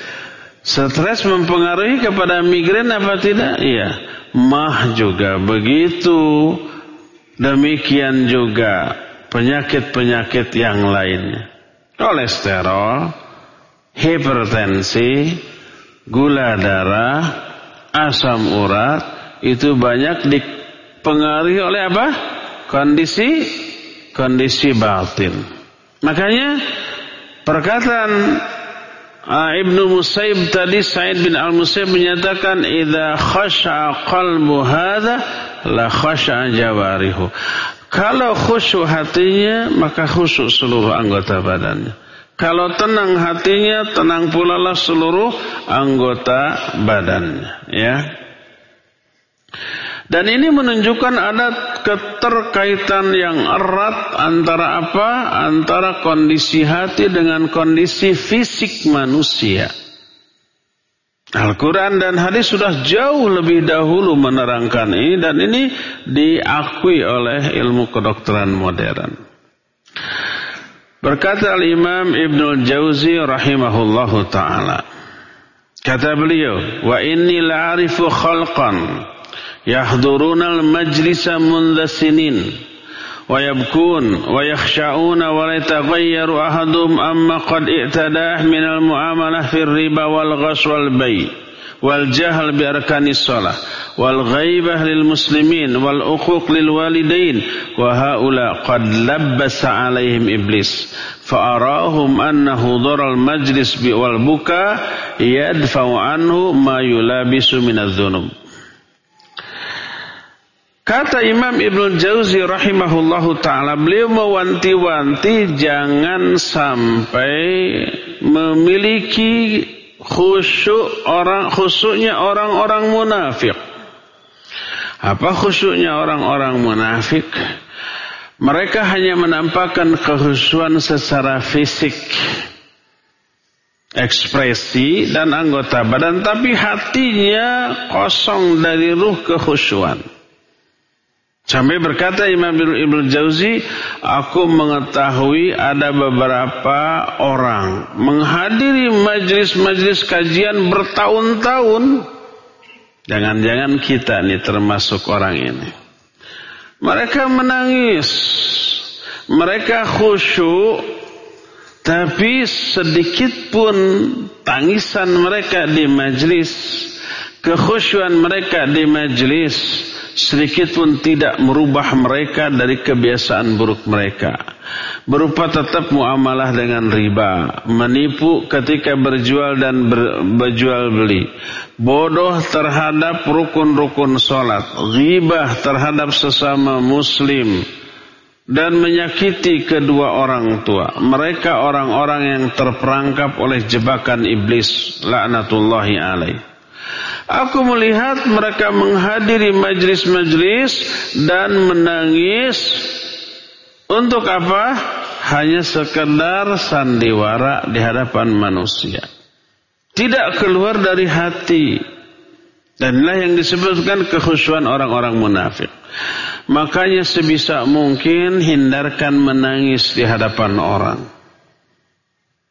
[SPEAKER 1] Stres mempengaruhi kepada migrain apa tidak? Iya. Mah juga begitu. Demikian juga penyakit-penyakit yang lainnya. Kolesterol hipertensi, gula darah, asam urat itu banyak dipengaruhi oleh apa? Kondisi kondisi batin. Makanya perkataan Ibnu Musaib tadi Said bin Al-Musaib menyatakan idza khasha'a qalbu hadza la khasha'a jawarihu. Kalau khusyuk hatinya maka khusyuk seluruh anggota badannya. Kalau tenang hatinya, tenang pula lah seluruh anggota badannya. Ya. Dan ini menunjukkan ada keterkaitan yang erat antara apa? Antara kondisi hati dengan kondisi fisik manusia. Al-Quran dan hadis sudah jauh lebih dahulu menerangkan ini dan ini diakui oleh ilmu kedokteran modern. Berkata al-Imam Ibn Jauzi rahimahullahu ta'ala. Kata beliau, Wa inni la'arifu khalqan yahduruna al-majlisa mundha sinin wa yabkun wa yakhsha'una wa la yataghayyaru ahaduhum amma qad i'tadah min al-mu'amalah fi riba wal ghash wal bay' wal jahl bi arkanis shalah wal ghaibah lil muslimin wal uquq lil walidain wa haula qad labbasa alaihim iblis fa arahum anna hudur al majlis bi wal buka yadfa'u anhu ma yulabisu min adh-dhunub Kata Imam Ibn Jauzi rahimahullahu ta'ala beliau mewanti-wanti jangan sampai memiliki khusyuk orang khusyuknya orang-orang munafik. Apa khusyuknya orang-orang munafik? Mereka hanya menampakkan kehusuan secara fisik, ekspresi dan anggota badan, tapi hatinya kosong dari ruh kehusuan. Sampai berkata Imam Ibn Jauzi, aku mengetahui ada beberapa orang menghadiri majlis-majlis kajian bertahun-tahun. Jangan-jangan kita nih termasuk orang ini. Mereka menangis, mereka khusyuk, tapi sedikit pun tangisan mereka di majlis, kekhusyuan mereka di majlis, sedikit pun tidak merubah mereka dari kebiasaan buruk mereka. Berupa tetap muamalah dengan riba, menipu ketika berjual dan ber, berjual beli, bodoh terhadap rukun-rukun sholat, ghibah terhadap sesama muslim, dan menyakiti kedua orang tua. Mereka orang-orang yang terperangkap oleh jebakan iblis, laknatullahi alaih. Aku melihat mereka menghadiri majlis-majlis dan menangis untuk apa? Hanya sekedar sandiwara di hadapan manusia. Tidak keluar dari hati. Dan inilah yang disebutkan kekhusyuan orang-orang munafik. Makanya sebisa mungkin hindarkan menangis di hadapan orang.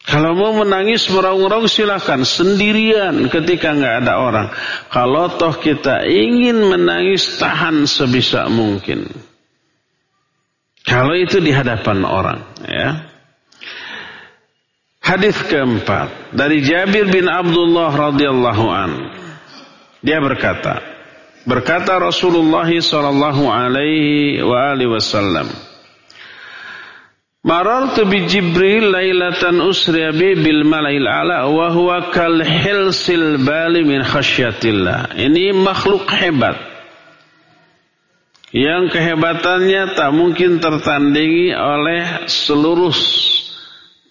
[SPEAKER 1] Kalau mau menangis meraung-raung silakan sendirian ketika nggak ada orang. Kalau toh kita ingin menangis tahan sebisa mungkin. Kalau itu di hadapan orang, ya. Hadis keempat dari Jabir bin Abdullah radhiyallahu an. Dia berkata, berkata Rasulullah sallallahu alaihi wa alihi wasallam, Marartu bi Jibril lailatan usriya bi bil malail ala wa huwa kal hilsil bali min khasyatillah. Ini makhluk hebat. Yang kehebatannya tak mungkin tertandingi oleh seluruh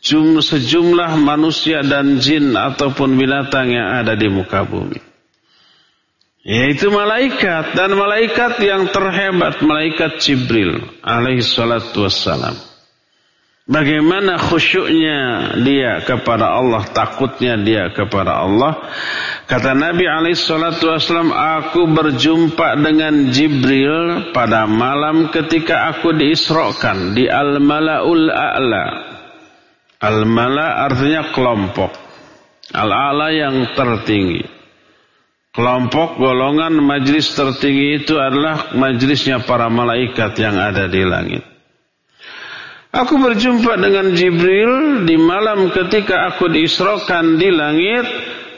[SPEAKER 1] jum, sejumlah manusia dan jin ataupun binatang yang ada di muka bumi. Yaitu malaikat dan malaikat yang terhebat malaikat Jibril alaihi salatu wassalam. Bagaimana khusyuknya dia kepada Allah, takutnya dia kepada Allah. Kata Nabi SAW, aku berjumpa dengan Jibril pada malam ketika aku diisrokan di Al-Mala'ul A'la. Al-Mala' artinya kelompok. Al-A'la yang tertinggi. Kelompok golongan majlis tertinggi itu adalah majlisnya para malaikat yang ada di langit. Aku berjumpa dengan Jibril di malam ketika aku diisrokan di langit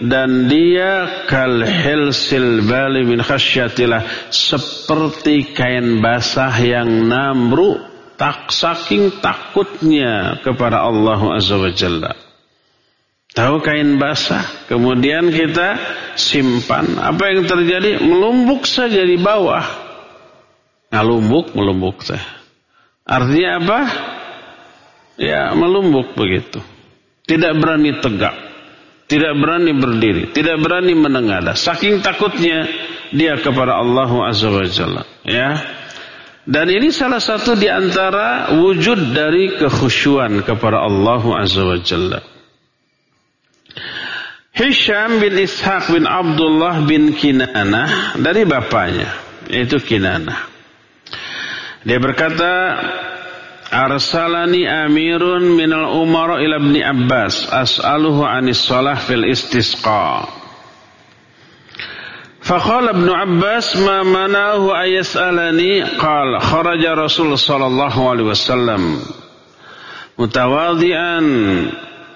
[SPEAKER 1] dan dia kal hilsil bali min khasyatillah seperti kain basah yang namru tak saking takutnya kepada Allah Azza wa Jalla. Tahu kain basah, kemudian kita simpan. Apa yang terjadi? Melumbuk saja di bawah. Ngalumbuk, melumbuk teh. Artinya apa? Ya melumbuk begitu. Tidak berani tegak, tidak berani berdiri, tidak berani menengadah. Saking takutnya dia kepada Allah Azza wa Jalla. Ya. Dan ini salah satu di antara wujud dari kekhusyuan kepada Allah Azza wa Jalla. Hisham bin Ishaq bin Abdullah bin Kinanah dari bapaknya yaitu Kinanah. Dia berkata Arsalani amirun minal umar ila ibni Abbas as'aluhu anis salah fil istisqa. فقال ابن عباس ما منعه أن يسألني قال خرج رسول صلى الله عليه وسلم متواضعا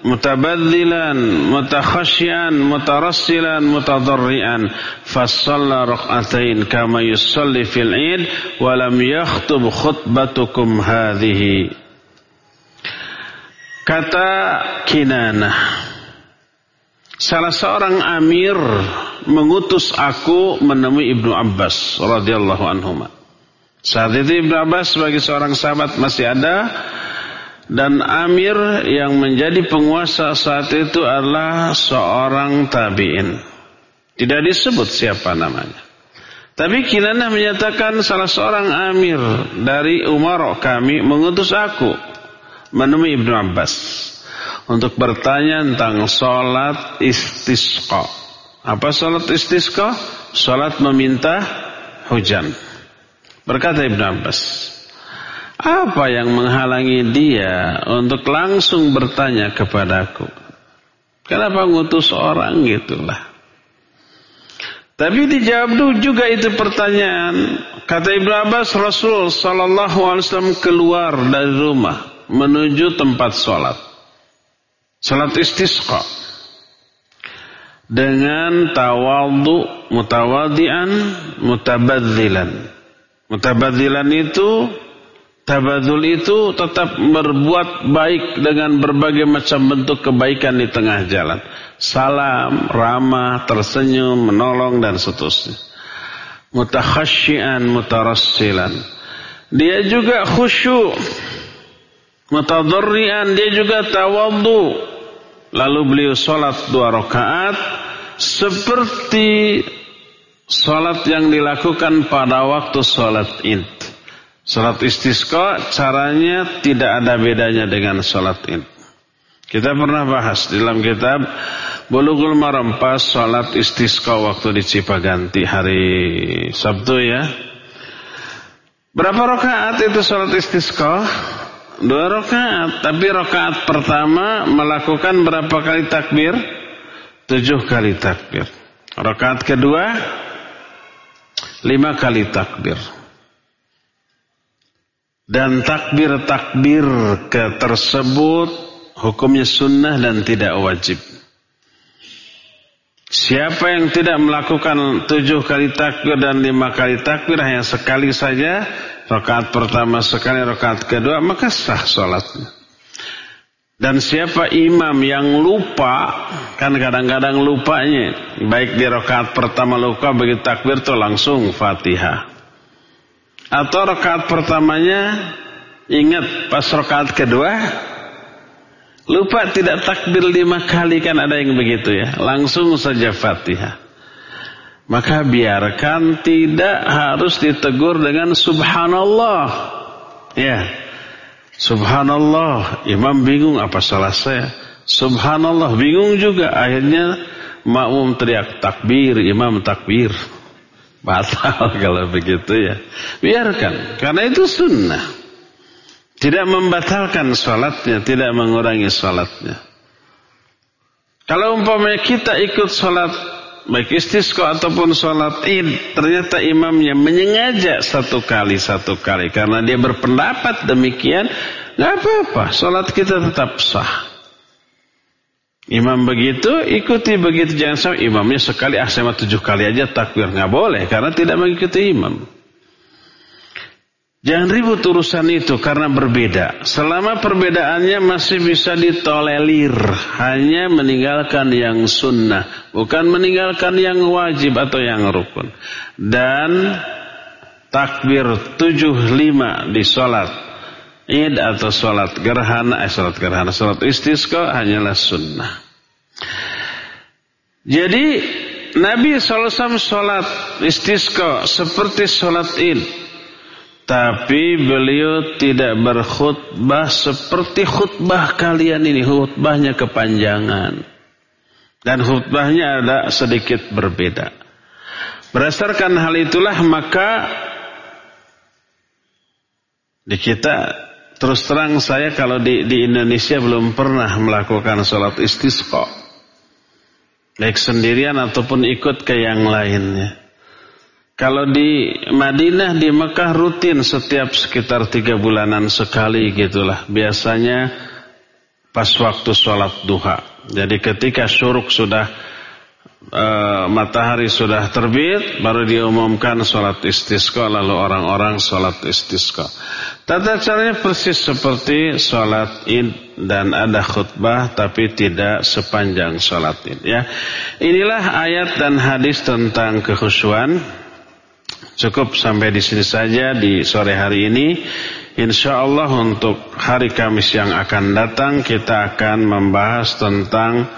[SPEAKER 1] متبذلا متخشيا مترسلا متضرعا فصلى ركعتين كما يصلي في العيد ولم يخطب خطبتكم هذه kata Kinanah salah seorang amir mengutus aku menemui Ibnu Abbas radhiyallahu anhu saat itu Ibnu Abbas sebagai seorang sahabat masih ada dan amir yang menjadi penguasa saat itu adalah seorang tabi'in. Tidak disebut siapa namanya. Tapi Kinanah menyatakan salah seorang amir dari Umar kami mengutus aku menemui Ibnu Abbas untuk bertanya tentang sholat istisqa. Apa sholat istisqa? Sholat meminta hujan. Berkata Ibnu Abbas, apa yang menghalangi dia untuk langsung bertanya kepadaku? Kenapa ngutus orang gitulah? Tapi dijawab juga itu pertanyaan. Kata Ibnu Abbas, Rasul Sallallahu Alaihi Wasallam keluar dari rumah menuju tempat sholat. Sholat istisqa. Dengan tawadu, mutawadian, mutabadzilan. Mutabadzilan itu Tabadul itu tetap berbuat baik dengan berbagai macam bentuk kebaikan di tengah jalan. Salam, ramah, tersenyum, menolong dan seterusnya. Mutakhasyian, mutarassilan. Dia juga khusyuk. Mutadurrian, dia juga tawadhu. Lalu beliau sholat dua rakaat seperti sholat yang dilakukan pada waktu sholat id. Salat istisqa caranya tidak ada bedanya dengan salat id. Kita pernah bahas dalam kitab Bulughul Maram pas salat istisqa waktu di Cipaganti hari Sabtu ya. Berapa rakaat itu salat istisqa? Dua rakaat, tapi rakaat pertama melakukan berapa kali takbir? Tujuh kali takbir. Rakaat kedua lima kali takbir. Dan takbir-takbir ke tersebut hukumnya sunnah dan tidak wajib. Siapa yang tidak melakukan tujuh kali takbir dan lima kali takbir hanya sekali saja, rakaat pertama sekali, rakaat kedua, maka sah sholatnya. Dan siapa imam yang lupa, kan kadang-kadang lupanya, baik di rakaat pertama lupa begitu takbir itu langsung fatihah. Atau rakaat pertamanya ingat pas rakaat kedua lupa tidak takbir lima kali kan ada yang begitu ya. Langsung saja Fatihah. Maka biarkan tidak harus ditegur dengan subhanallah. Ya. Subhanallah, imam bingung apa salah saya. Subhanallah, bingung juga. Akhirnya makmum teriak takbir, imam takbir. Batal kalau begitu ya. Biarkan. Karena itu sunnah. Tidak membatalkan sholatnya. Tidak mengurangi sholatnya. Kalau umpamanya kita ikut sholat. Baik istisqa ataupun sholat id. Ternyata imamnya menyengaja satu kali satu kali. Karena dia berpendapat demikian. Gak apa-apa. Sholat kita tetap sah. Imam begitu, ikuti begitu. Jangan sampai imamnya sekali ah saya tujuh kali aja takbir. Nggak boleh, karena tidak mengikuti imam. Jangan ribut urusan itu karena berbeda. Selama perbedaannya masih bisa ditolelir. Hanya meninggalkan yang sunnah. Bukan meninggalkan yang wajib atau yang rukun. Dan takbir tujuh lima di sholat id atau sholat gerhana, eh sholat gerhana, sholat istisqa hanyalah sunnah. Jadi Nabi SAW sholat istisqa seperti sholat id. Tapi beliau tidak berkhutbah seperti khutbah kalian ini. Khutbahnya kepanjangan. Dan khutbahnya ada sedikit berbeda. Berdasarkan hal itulah maka di kita Terus terang saya kalau di, di Indonesia belum pernah melakukan sholat istisqa. Baik sendirian ataupun ikut ke yang lainnya. Kalau di Madinah, di Mekah rutin setiap sekitar tiga bulanan sekali gitulah. Biasanya pas waktu sholat duha. Jadi ketika syuruk sudah e, matahari sudah terbit, baru diumumkan sholat istisqa, lalu orang-orang sholat istisqa. Tata caranya persis seperti sholat id dan ada khutbah, tapi tidak sepanjang sholat id. Ya, inilah ayat dan hadis tentang kekhusyuan. Cukup sampai di sini saja di sore hari ini. Insya Allah untuk hari Kamis yang akan datang kita akan membahas tentang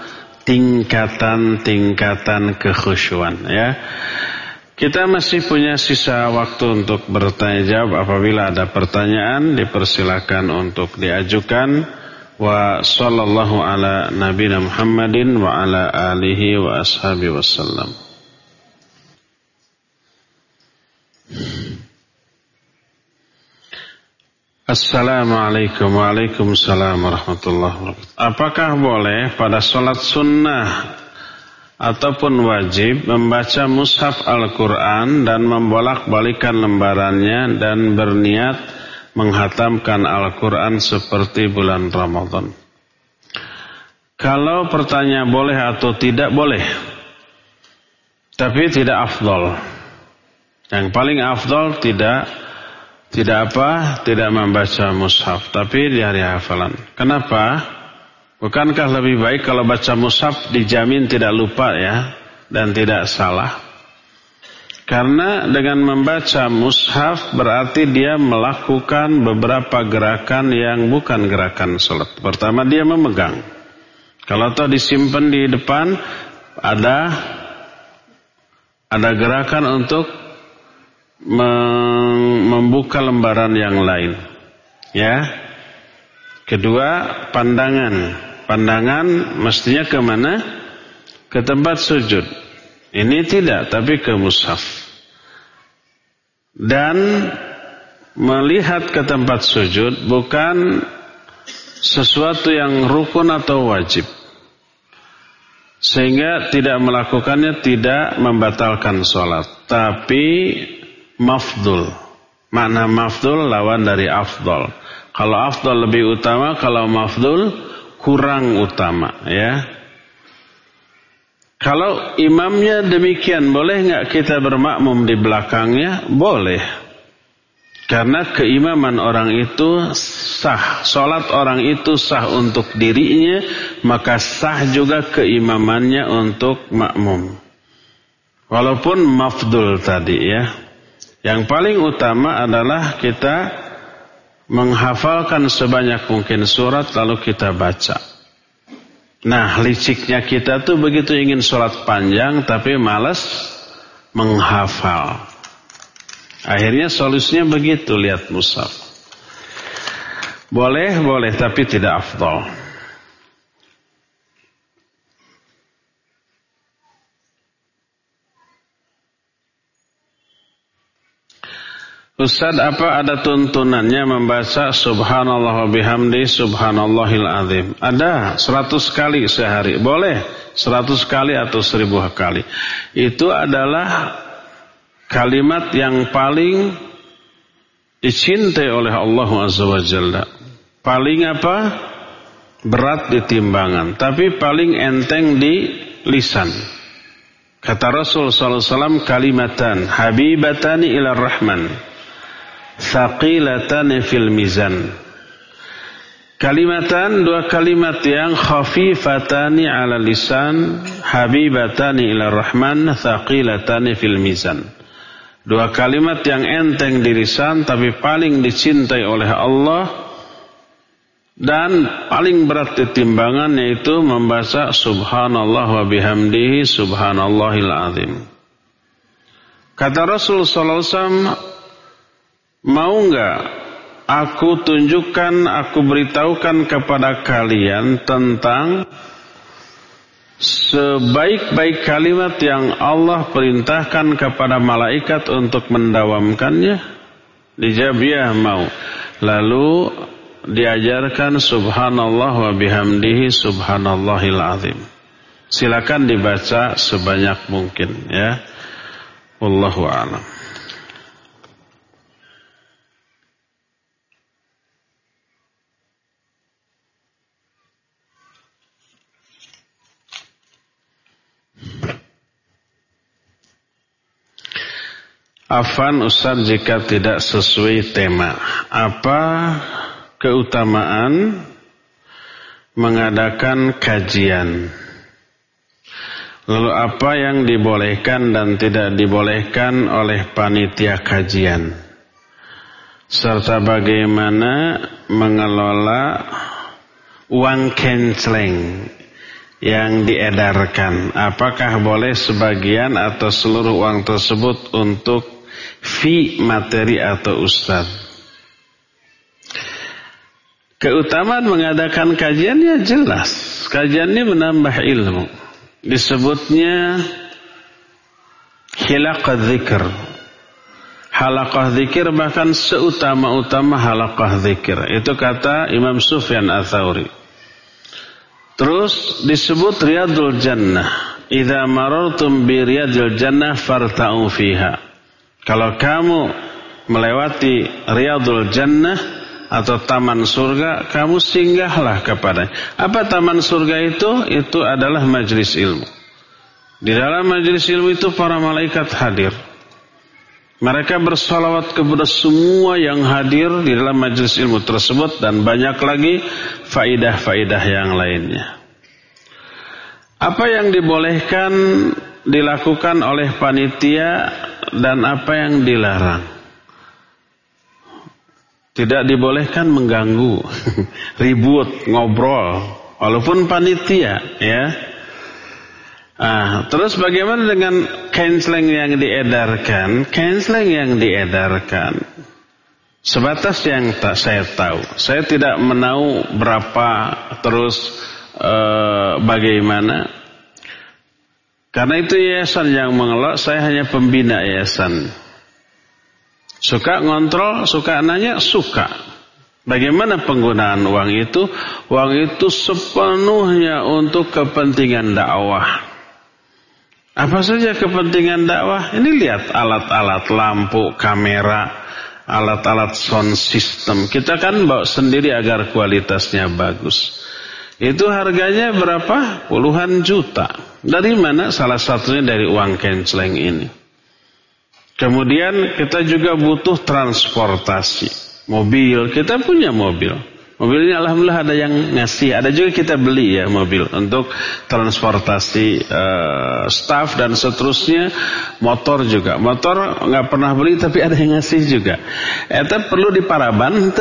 [SPEAKER 1] tingkatan-tingkatan kekhusyuan ya. Kita masih punya sisa waktu untuk bertanya jawab apabila ada pertanyaan dipersilakan untuk diajukan wa sallallahu ala nabiyina Muhammadin wa ala alihi wa ashabi wasallam. Assalamualaikum Waalaikumsalam warahmatullahi wabarakatuh. Apakah boleh pada sholat sunnah Ataupun wajib Membaca mushaf Al-Quran Dan membolak-balikan lembarannya Dan berniat Menghatamkan Al-Quran Seperti bulan Ramadan? Kalau pertanyaan boleh atau tidak boleh Tapi tidak afdol. Yang paling afdol tidak tidak apa? Tidak membaca mushaf, tapi di hari hafalan. Kenapa? Bukankah lebih baik kalau baca mushaf dijamin tidak lupa ya dan tidak salah? Karena dengan membaca mushaf berarti dia melakukan beberapa gerakan yang bukan gerakan sholat. Pertama dia memegang. Kalau toh disimpan di depan ada ada gerakan untuk membuka lembaran yang lain. Ya. Kedua, pandangan. Pandangan mestinya ke mana? Ke tempat sujud. Ini tidak, tapi ke mushaf. Dan melihat ke tempat sujud bukan sesuatu yang rukun atau wajib. Sehingga tidak melakukannya tidak membatalkan sholat. Tapi mafdul. Makna mafdul lawan dari afdol. Kalau afdol lebih utama, kalau mafdul kurang utama, ya. Kalau imamnya demikian, boleh nggak kita bermakmum di belakangnya? Boleh. Karena keimaman orang itu sah. Sholat orang itu sah untuk dirinya, maka sah juga keimamannya untuk makmum. Walaupun mafdul tadi ya. Yang paling utama adalah kita menghafalkan sebanyak mungkin surat lalu kita baca. Nah liciknya kita tuh begitu ingin surat panjang tapi malas menghafal. Akhirnya solusinya begitu lihat musaf. Boleh, boleh tapi tidak afdol. Ustaz apa ada tuntunannya membaca subhanallah wa bihamdi subhanallahil azim? Ada seratus kali sehari. Boleh seratus kali atau seribu kali. Itu adalah kalimat yang paling dicintai oleh Allah Azza wa Jalla. Paling apa? Berat di timbangan Tapi paling enteng di lisan. Kata Rasul SAW kalimatan Habibatani ila rahman Thaqilatan fil mizan. Kalimatan dua kalimat yang khafifatani ala lisan, habibatani ila rahman, thaqilatani fil mizan. Dua kalimat yang enteng di lisan tapi paling dicintai oleh Allah dan paling berat di timbangan yaitu membaca subhanallah wa bihamdihi subhanallahil azim. Kata Rasul sallallahu alaihi wasallam Mau enggak aku tunjukkan, aku beritahukan kepada kalian tentang sebaik-baik kalimat yang Allah perintahkan kepada malaikat untuk mendawamkannya? Dijawab ya mau. Lalu diajarkan subhanallah wa bihamdihi subhanallahil azim. Silakan dibaca sebanyak mungkin ya. Wallahu a'lam. Afan Ustaz jika tidak sesuai tema. Apa keutamaan mengadakan kajian? Lalu apa yang dibolehkan dan tidak dibolehkan oleh panitia kajian? Serta bagaimana mengelola uang kenceleng yang diedarkan. Apakah boleh sebagian atau seluruh uang tersebut untuk fi materi atau ustaz. Keutamaan mengadakan kajian ya jelas. Kajian ini menambah ilmu. Disebutnya hilaqah zikr. Halaqah zikir bahkan seutama-utama halaqah zikir. Itu kata Imam Sufyan Al-Thawri. Terus disebut Riyadul Jannah. Idza marartum bi Riyadul Jannah farta'u fiha. Kalau kamu melewati Riyadul Jannah atau taman surga, kamu singgahlah kepada. Apa taman surga itu? Itu adalah majlis ilmu. Di dalam majlis ilmu itu para malaikat hadir. Mereka bersalawat kepada semua yang hadir di dalam majlis ilmu tersebut dan banyak lagi faidah-faidah yang lainnya. Apa yang dibolehkan dilakukan oleh panitia dan apa yang dilarang. Tidak dibolehkan mengganggu, ribut, ngobrol, walaupun panitia, ya. Ah, terus bagaimana dengan canceling yang diedarkan? Canceling yang diedarkan sebatas yang tak saya tahu. Saya tidak menahu berapa terus uh, bagaimana karena itu yayasan yang mengelola, saya hanya pembina yayasan. Suka ngontrol, suka nanya, suka. Bagaimana penggunaan uang itu? Uang itu sepenuhnya untuk kepentingan dakwah. Apa saja kepentingan dakwah? Ini lihat alat-alat lampu, kamera, alat-alat sound system. Kita kan bawa sendiri agar kualitasnya bagus. Itu harganya berapa? Puluhan juta. Dari mana? Salah satunya dari uang kenceleng ini. Kemudian kita juga butuh transportasi. Mobil, kita punya mobil. Mobil ini alhamdulillah ada yang ngasih, ada juga kita beli ya mobil untuk transportasi uh, staff dan seterusnya. Motor juga, motor nggak pernah beli tapi ada yang ngasih juga. Itu perlu di Paraban,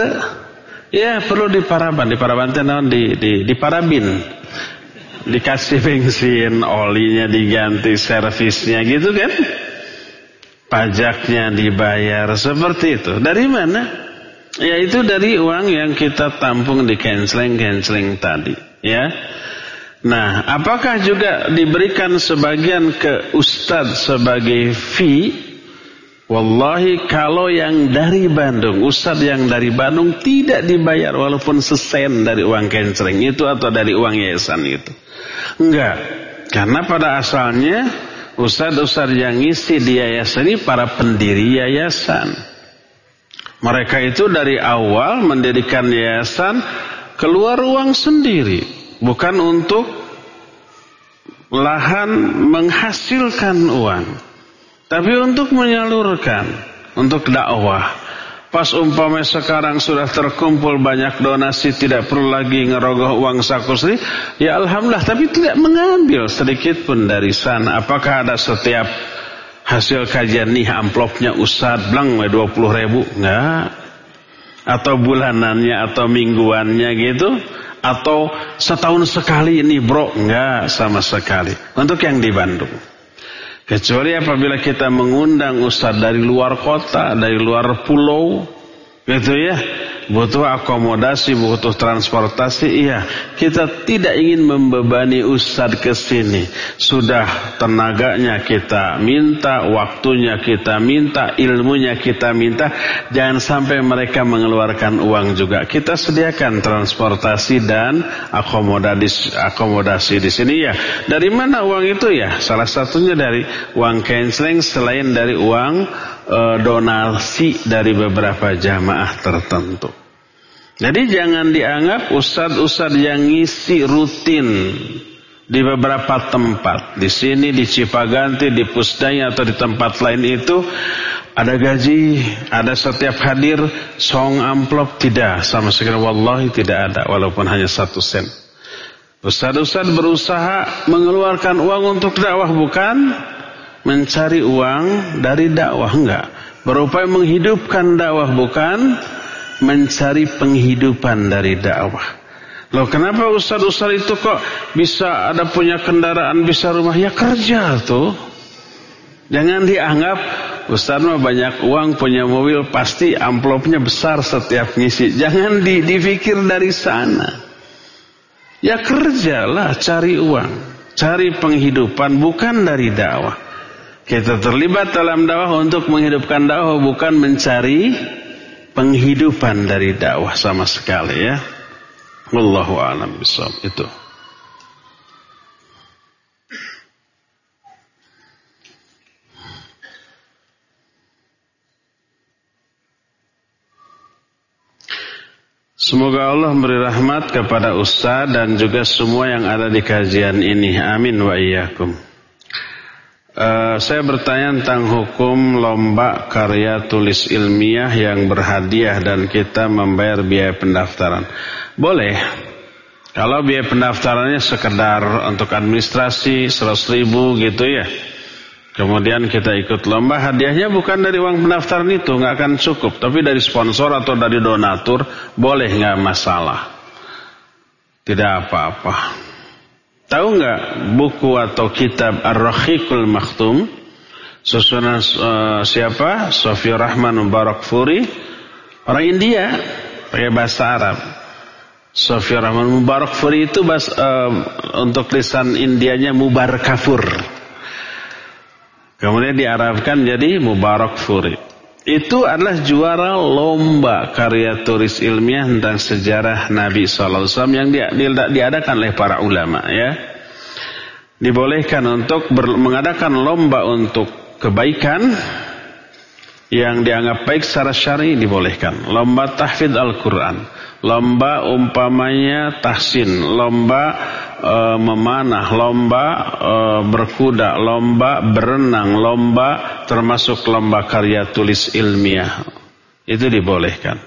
[SPEAKER 1] ya perlu di Paraban, di Paraban di di di Parabin dikasih bensin, olinya diganti, servisnya gitu kan? Pajaknya dibayar seperti itu. Dari mana? Ya itu dari uang yang kita tampung di canceling-canceling tadi, ya. Nah, apakah juga diberikan sebagian ke ustadz sebagai fee? Wallahi kalau yang dari Bandung, ustadz yang dari Bandung tidak dibayar walaupun sesen dari uang canceling itu atau dari uang yayasan itu. Enggak. Karena pada asalnya ustadz-ustadz yang ngisi di yayasan ini para pendiri yayasan. Mereka itu dari awal mendirikan yayasan keluar uang sendiri. Bukan untuk lahan menghasilkan uang. Tapi untuk menyalurkan. Untuk dakwah. Pas umpamanya sekarang sudah terkumpul banyak donasi tidak perlu lagi ngerogoh uang saku sendiri, ya alhamdulillah tapi tidak mengambil sedikit pun dari sana. Apakah ada setiap hasil kajian nih amplopnya Ustaz blang 20 ribu? Enggak. Atau bulanannya atau mingguannya gitu? Atau setahun sekali ini bro? Enggak sama sekali. Untuk yang di Bandung. Kecuali apabila kita mengundang ustaz dari luar kota, dari luar pulau, gitu ya butuh akomodasi, butuh transportasi, iya. Kita tidak ingin membebani ustadz ke sini. Sudah tenaganya kita minta, waktunya kita minta, ilmunya kita minta. Jangan sampai mereka mengeluarkan uang juga. Kita sediakan transportasi dan akomodasi, akomodasi di sini ya. Dari mana uang itu ya? Salah satunya dari uang canceling selain dari uang donasi dari beberapa jamaah tertentu. Jadi jangan dianggap ustadz-ustadz yang ngisi rutin di beberapa tempat. Di sini, di Cipaganti, di Pusdai atau di tempat lain itu ada gaji, ada setiap hadir, song amplop tidak sama sekali wallahi tidak ada walaupun hanya satu sen. Ustaz-ustaz berusaha mengeluarkan uang untuk dakwah bukan mencari uang dari dakwah enggak. Berupaya menghidupkan dakwah bukan mencari penghidupan dari dakwah. Loh kenapa ustaz-ustaz itu kok bisa ada punya kendaraan, bisa rumah? Ya kerja tuh. Jangan dianggap Ustaz mah banyak uang punya mobil pasti amplopnya besar setiap ngisi. Jangan di, dipikir dari sana. Ya kerjalah cari uang, cari penghidupan bukan dari dakwah. Kita terlibat dalam dakwah untuk menghidupkan dakwah bukan mencari penghidupan dari dakwah sama sekali ya. Wallahu a'lam bishawab itu. Semoga Allah memberi rahmat kepada Ustaz dan juga semua yang ada di kajian ini. Amin wa iyyakum. Uh, saya bertanya tentang hukum lomba karya tulis ilmiah yang berhadiah dan kita membayar biaya pendaftaran. Boleh. Kalau biaya pendaftarannya sekedar untuk administrasi 100 ribu gitu ya Kemudian kita ikut lomba, hadiahnya bukan dari uang pendaftaran itu, nggak akan cukup. Tapi dari sponsor atau dari donatur, boleh nggak masalah. Tidak apa-apa. Tahu nggak buku atau kitab Ar-Rahiqul Maktum? Susunan uh, siapa? Sofia Rahman Mubarak. Orang India, pakai bahasa Arab. Sofia Rahman Mubarak itu bahasa, uh, untuk lisan Indianya Mubarakafur. Kemudian diarabkan jadi Mubarak Furi. Itu adalah juara lomba karya tulis ilmiah tentang sejarah Nabi SAW yang diadakan oleh para ulama ya. Dibolehkan untuk mengadakan lomba untuk kebaikan yang dianggap baik secara syar'i dibolehkan. Lomba tahfidz Al-Quran, lomba umpamanya tahsin, lomba e, memanah, lomba e, berkuda, lomba berenang, lomba termasuk lomba karya tulis ilmiah. Itu dibolehkan.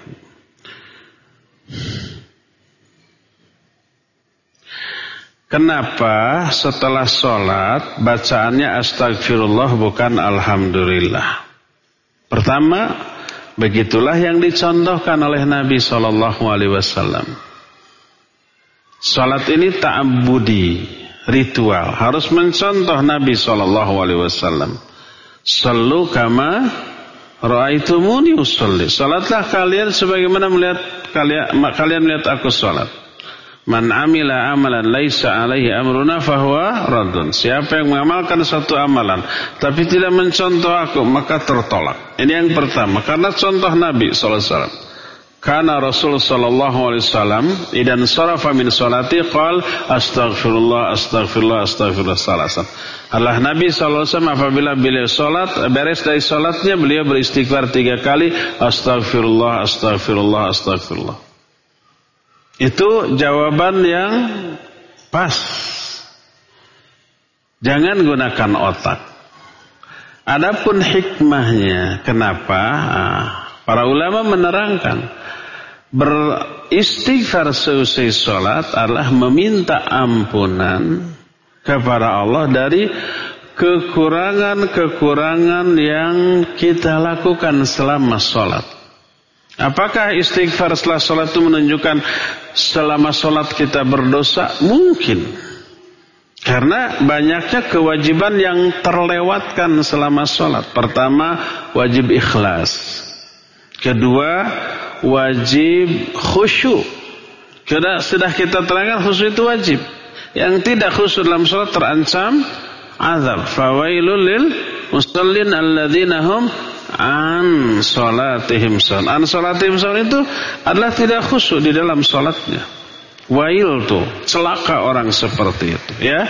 [SPEAKER 1] Kenapa setelah sholat bacaannya astagfirullah bukan alhamdulillah? Pertama, begitulah yang dicontohkan oleh Nabi Shallallahu Alaihi Wasallam. Salat ini ta'abbudi, ritual. Harus mencontoh Nabi Shallallahu Alaihi Wasallam. Sallu kama ra'aitumuni usolli. Salatlah kalian sebagaimana melihat kalian kalian melihat aku salat. Man amila amalan laisa alaihi amruna fahuwa radun. Siapa yang mengamalkan satu amalan tapi tidak mencontoh aku maka tertolak. Ini yang pertama karena contoh Nabi sallallahu alaihi wasallam. Karena Rasul sallallahu alaihi wasallam idan sarafa min salati qal astaghfirullah astaghfirullah astaghfirullah salasan. Allah Nabi sallallahu alaihi wasallam apabila beliau salat beres dari salatnya beliau beristighfar tiga kali astaghfirullah astaghfirullah astaghfirullah. Itu jawaban yang pas. Jangan gunakan otak. Adapun hikmahnya kenapa? Ah, para ulama menerangkan beristighfar seusai sholat adalah meminta ampunan kepada Allah dari kekurangan-kekurangan yang kita lakukan selama sholat. Apakah istighfar setelah sholat itu menunjukkan selama sholat kita berdosa? Mungkin. Karena banyaknya kewajiban yang terlewatkan selama sholat. Pertama, wajib ikhlas. Kedua, wajib khusyuk. Karena sudah kita terangkan khusyuk itu wajib. Yang tidak khusyuk dalam sholat terancam azab. Fawailul lil musallin alladzina hum an sholatihim son. An sholatihim son itu adalah tidak khusyuk di dalam sholatnya. Wail tuh, celaka orang seperti itu, ya.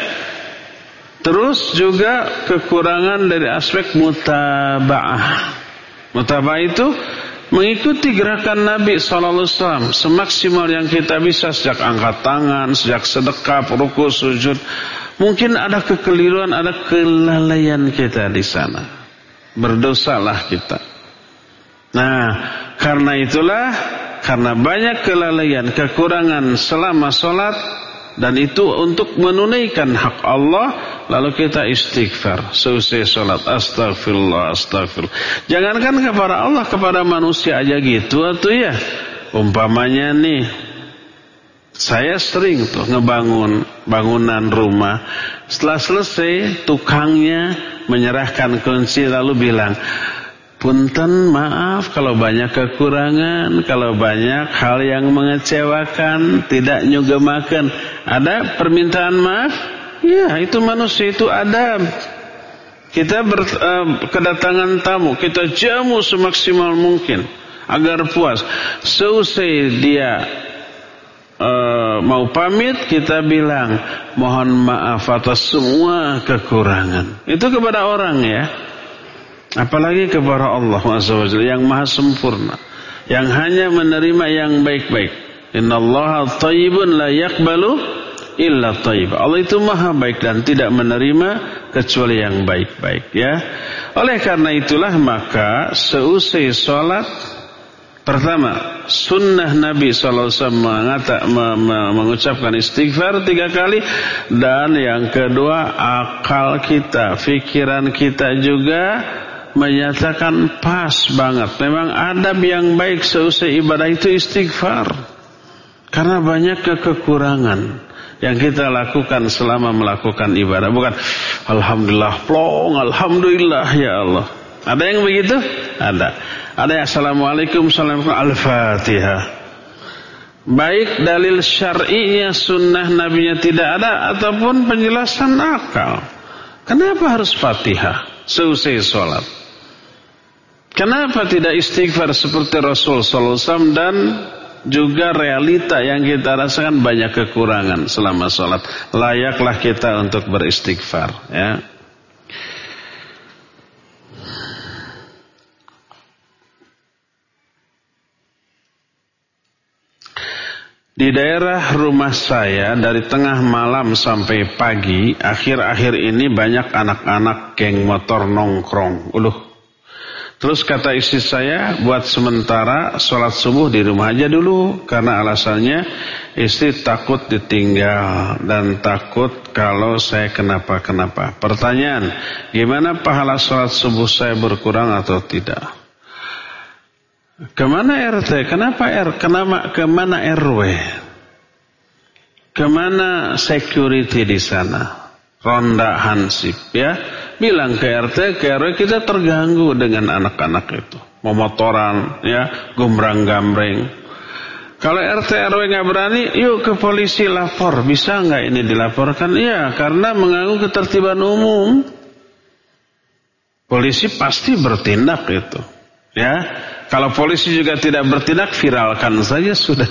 [SPEAKER 1] Terus juga kekurangan dari aspek mutaba'ah. Mutaba'ah itu mengikuti gerakan Nabi SAW semaksimal yang kita bisa sejak angkat tangan, sejak sedekap, ruku, sujud. Mungkin ada kekeliruan, ada kelalaian kita di sana. Berdosalah kita. Nah, karena itulah karena banyak kelalaian, kekurangan selama sholat dan itu untuk menunaikan hak Allah lalu kita istighfar selesai sholat astagfirullah astagfirullah jangankan kepada Allah kepada manusia aja gitu atau ya. Umpamanya nih saya sering tuh ngebangun bangunan rumah. Setelah selesai tukangnya menyerahkan kunci lalu bilang Punten maaf kalau banyak kekurangan, kalau banyak hal yang mengecewakan, tidak nyugemakan. Ada permintaan maaf? Ya, itu manusia itu ada. Kita ber, uh, kedatangan tamu, kita jamu semaksimal mungkin agar puas. Selesai dia uh, mau pamit, kita bilang mohon maaf atas semua kekurangan. Itu kepada orang ya. Apalagi kepada Allah SWT yang maha sempurna. Yang hanya menerima yang baik-baik. Inna Allah tayyibun la yakbalu illa tayyib. Allah itu maha baik dan tidak menerima kecuali yang baik-baik. ya. Oleh karena itulah maka seusai sholat Pertama, sunnah Nabi SAW mengata, mengucapkan istighfar tiga kali. Dan yang kedua, akal kita, pikiran kita juga menyatakan pas banget. Memang adab yang baik seusai ibadah itu istighfar. Karena banyak kekurangan yang kita lakukan selama melakukan ibadah. Bukan Alhamdulillah plong, Alhamdulillah ya Allah. Ada yang begitu? Ada. Ada yang Assalamualaikum, Assalamualaikum, Al-Fatihah. Baik dalil syar'inya sunnah nabinya tidak ada ataupun penjelasan akal. Kenapa harus fatihah seusai sholat? Kenapa tidak istighfar seperti Rasul SAW dan juga realita yang kita rasakan banyak kekurangan selama sholat. Layaklah kita untuk beristighfar. Ya. Di daerah rumah saya dari tengah malam sampai pagi, akhir-akhir ini banyak anak-anak geng motor nongkrong. Uluh, Terus kata istri saya, buat sementara sholat subuh di rumah aja dulu. Karena alasannya istri takut ditinggal dan takut kalau saya kenapa-kenapa. Pertanyaan, gimana pahala sholat subuh saya berkurang atau tidak? Ke mana RT? Kenapa R? Kenapa, ke mana RW? Ke mana security di sana? Ronda Hansip ya bilang ke RT, ke RW kita terganggu dengan anak-anak itu. Memotoran, ya, gumbrang-gambreng. Kalau RT RW nggak berani, yuk ke polisi lapor. Bisa nggak ini dilaporkan? Iya, karena mengganggu ketertiban umum. Polisi pasti bertindak itu. Ya, kalau polisi juga tidak bertindak, viralkan saja sudah.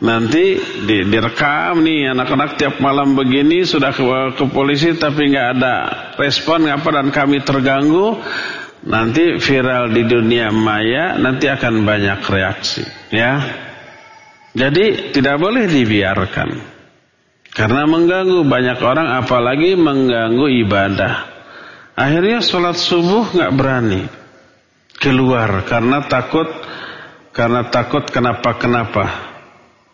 [SPEAKER 1] Nanti di, direkam nih anak-anak tiap malam begini sudah ke, ke polisi tapi nggak ada respon apa dan kami terganggu. Nanti viral di dunia maya nanti akan banyak reaksi ya. Jadi tidak boleh dibiarkan. Karena mengganggu banyak orang apalagi mengganggu ibadah. Akhirnya sholat subuh nggak berani keluar karena takut karena takut kenapa-kenapa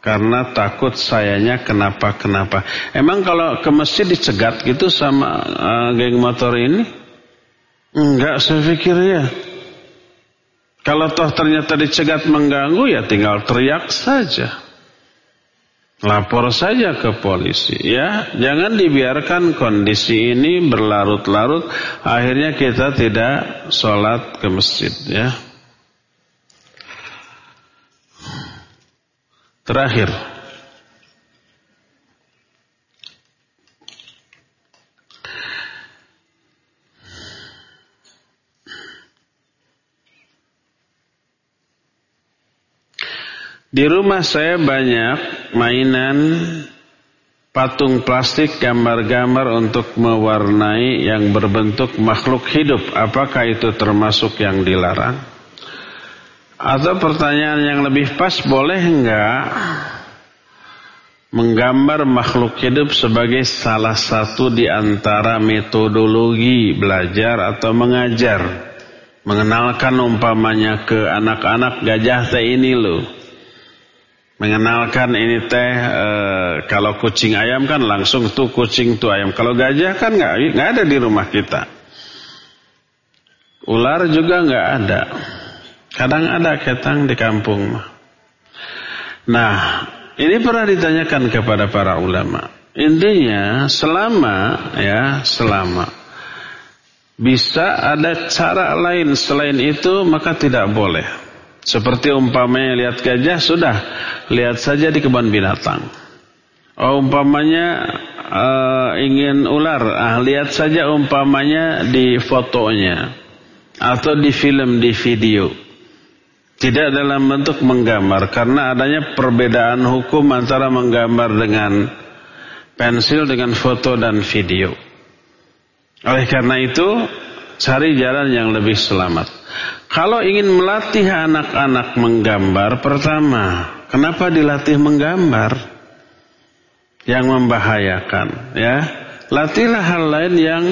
[SPEAKER 1] karena takut sayanya kenapa-kenapa. Emang kalau ke masjid dicegat gitu sama uh, geng motor ini? Enggak saya pikir ya. Kalau toh ternyata dicegat mengganggu ya tinggal teriak saja. Lapor saja ke polisi ya. Jangan dibiarkan kondisi ini berlarut-larut. Akhirnya kita tidak sholat ke masjid ya. Terakhir Di rumah saya banyak mainan patung plastik gambar-gambar untuk mewarnai yang berbentuk makhluk hidup. Apakah itu termasuk yang dilarang? Atau pertanyaan yang lebih pas boleh enggak menggambar makhluk hidup sebagai salah satu di antara metodologi belajar atau mengajar. Mengenalkan umpamanya ke anak-anak gajah teh ini loh. Mengenalkan ini teh e, kalau kucing ayam kan langsung tuh kucing tuh ayam. Kalau gajah kan nggak nggak ada di rumah kita. Ular juga nggak ada. Kadang ada ketang di kampung. Nah, ini pernah ditanyakan kepada para ulama. Intinya selama ya selama bisa ada cara lain selain itu maka tidak boleh. Seperti umpamanya lihat gajah sudah lihat saja di kebun binatang. Oh, umpamanya uh, ingin ular, ah, lihat saja umpamanya di fotonya atau di film di video. Tidak dalam bentuk menggambar karena adanya perbedaan hukum antara menggambar dengan pensil dengan foto dan video. Oleh karena itu, cari jalan yang lebih selamat. Kalau ingin melatih anak-anak menggambar, pertama, kenapa dilatih menggambar? Yang membahayakan, ya. Latihlah hal lain yang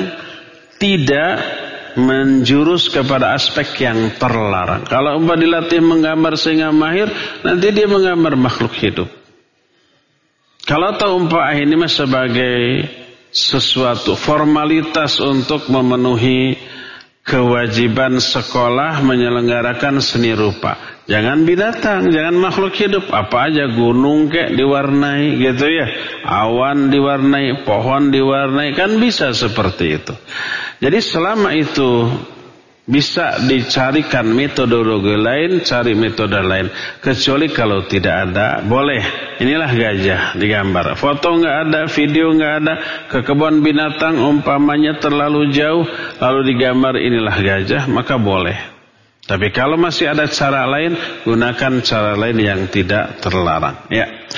[SPEAKER 1] tidak menjurus kepada aspek yang terlarang. Kalau umpah dilatih menggambar sehingga mahir, nanti dia menggambar makhluk hidup. Kalau tahu umpah ini mas sebagai sesuatu formalitas untuk memenuhi kewajiban sekolah menyelenggarakan seni rupa. Jangan binatang, jangan makhluk hidup, apa aja gunung kek diwarnai gitu ya. Awan diwarnai, pohon diwarnai, kan bisa seperti itu. Jadi selama itu bisa dicarikan metodologi lain, cari metode lain. Kecuali kalau tidak ada, boleh. Inilah gajah digambar. Foto nggak ada, video nggak ada, ke kebun binatang umpamanya terlalu jauh, lalu digambar inilah gajah, maka boleh. Tapi kalau masih ada cara lain, gunakan cara lain yang tidak terlarang. Ya.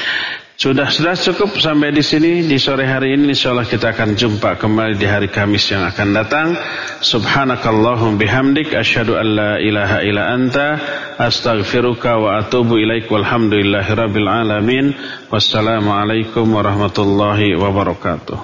[SPEAKER 1] Sudah sudah cukup sampai di sini di sore hari ini insyaallah kita akan jumpa kembali di hari Kamis yang akan datang. Subhanakallahum bihamdik asyhadu an la ilaha illa anta astaghfiruka wa atubu ilaik walhamdulillahirabbil alamin. Wassalamualaikum warahmatullahi wabarakatuh.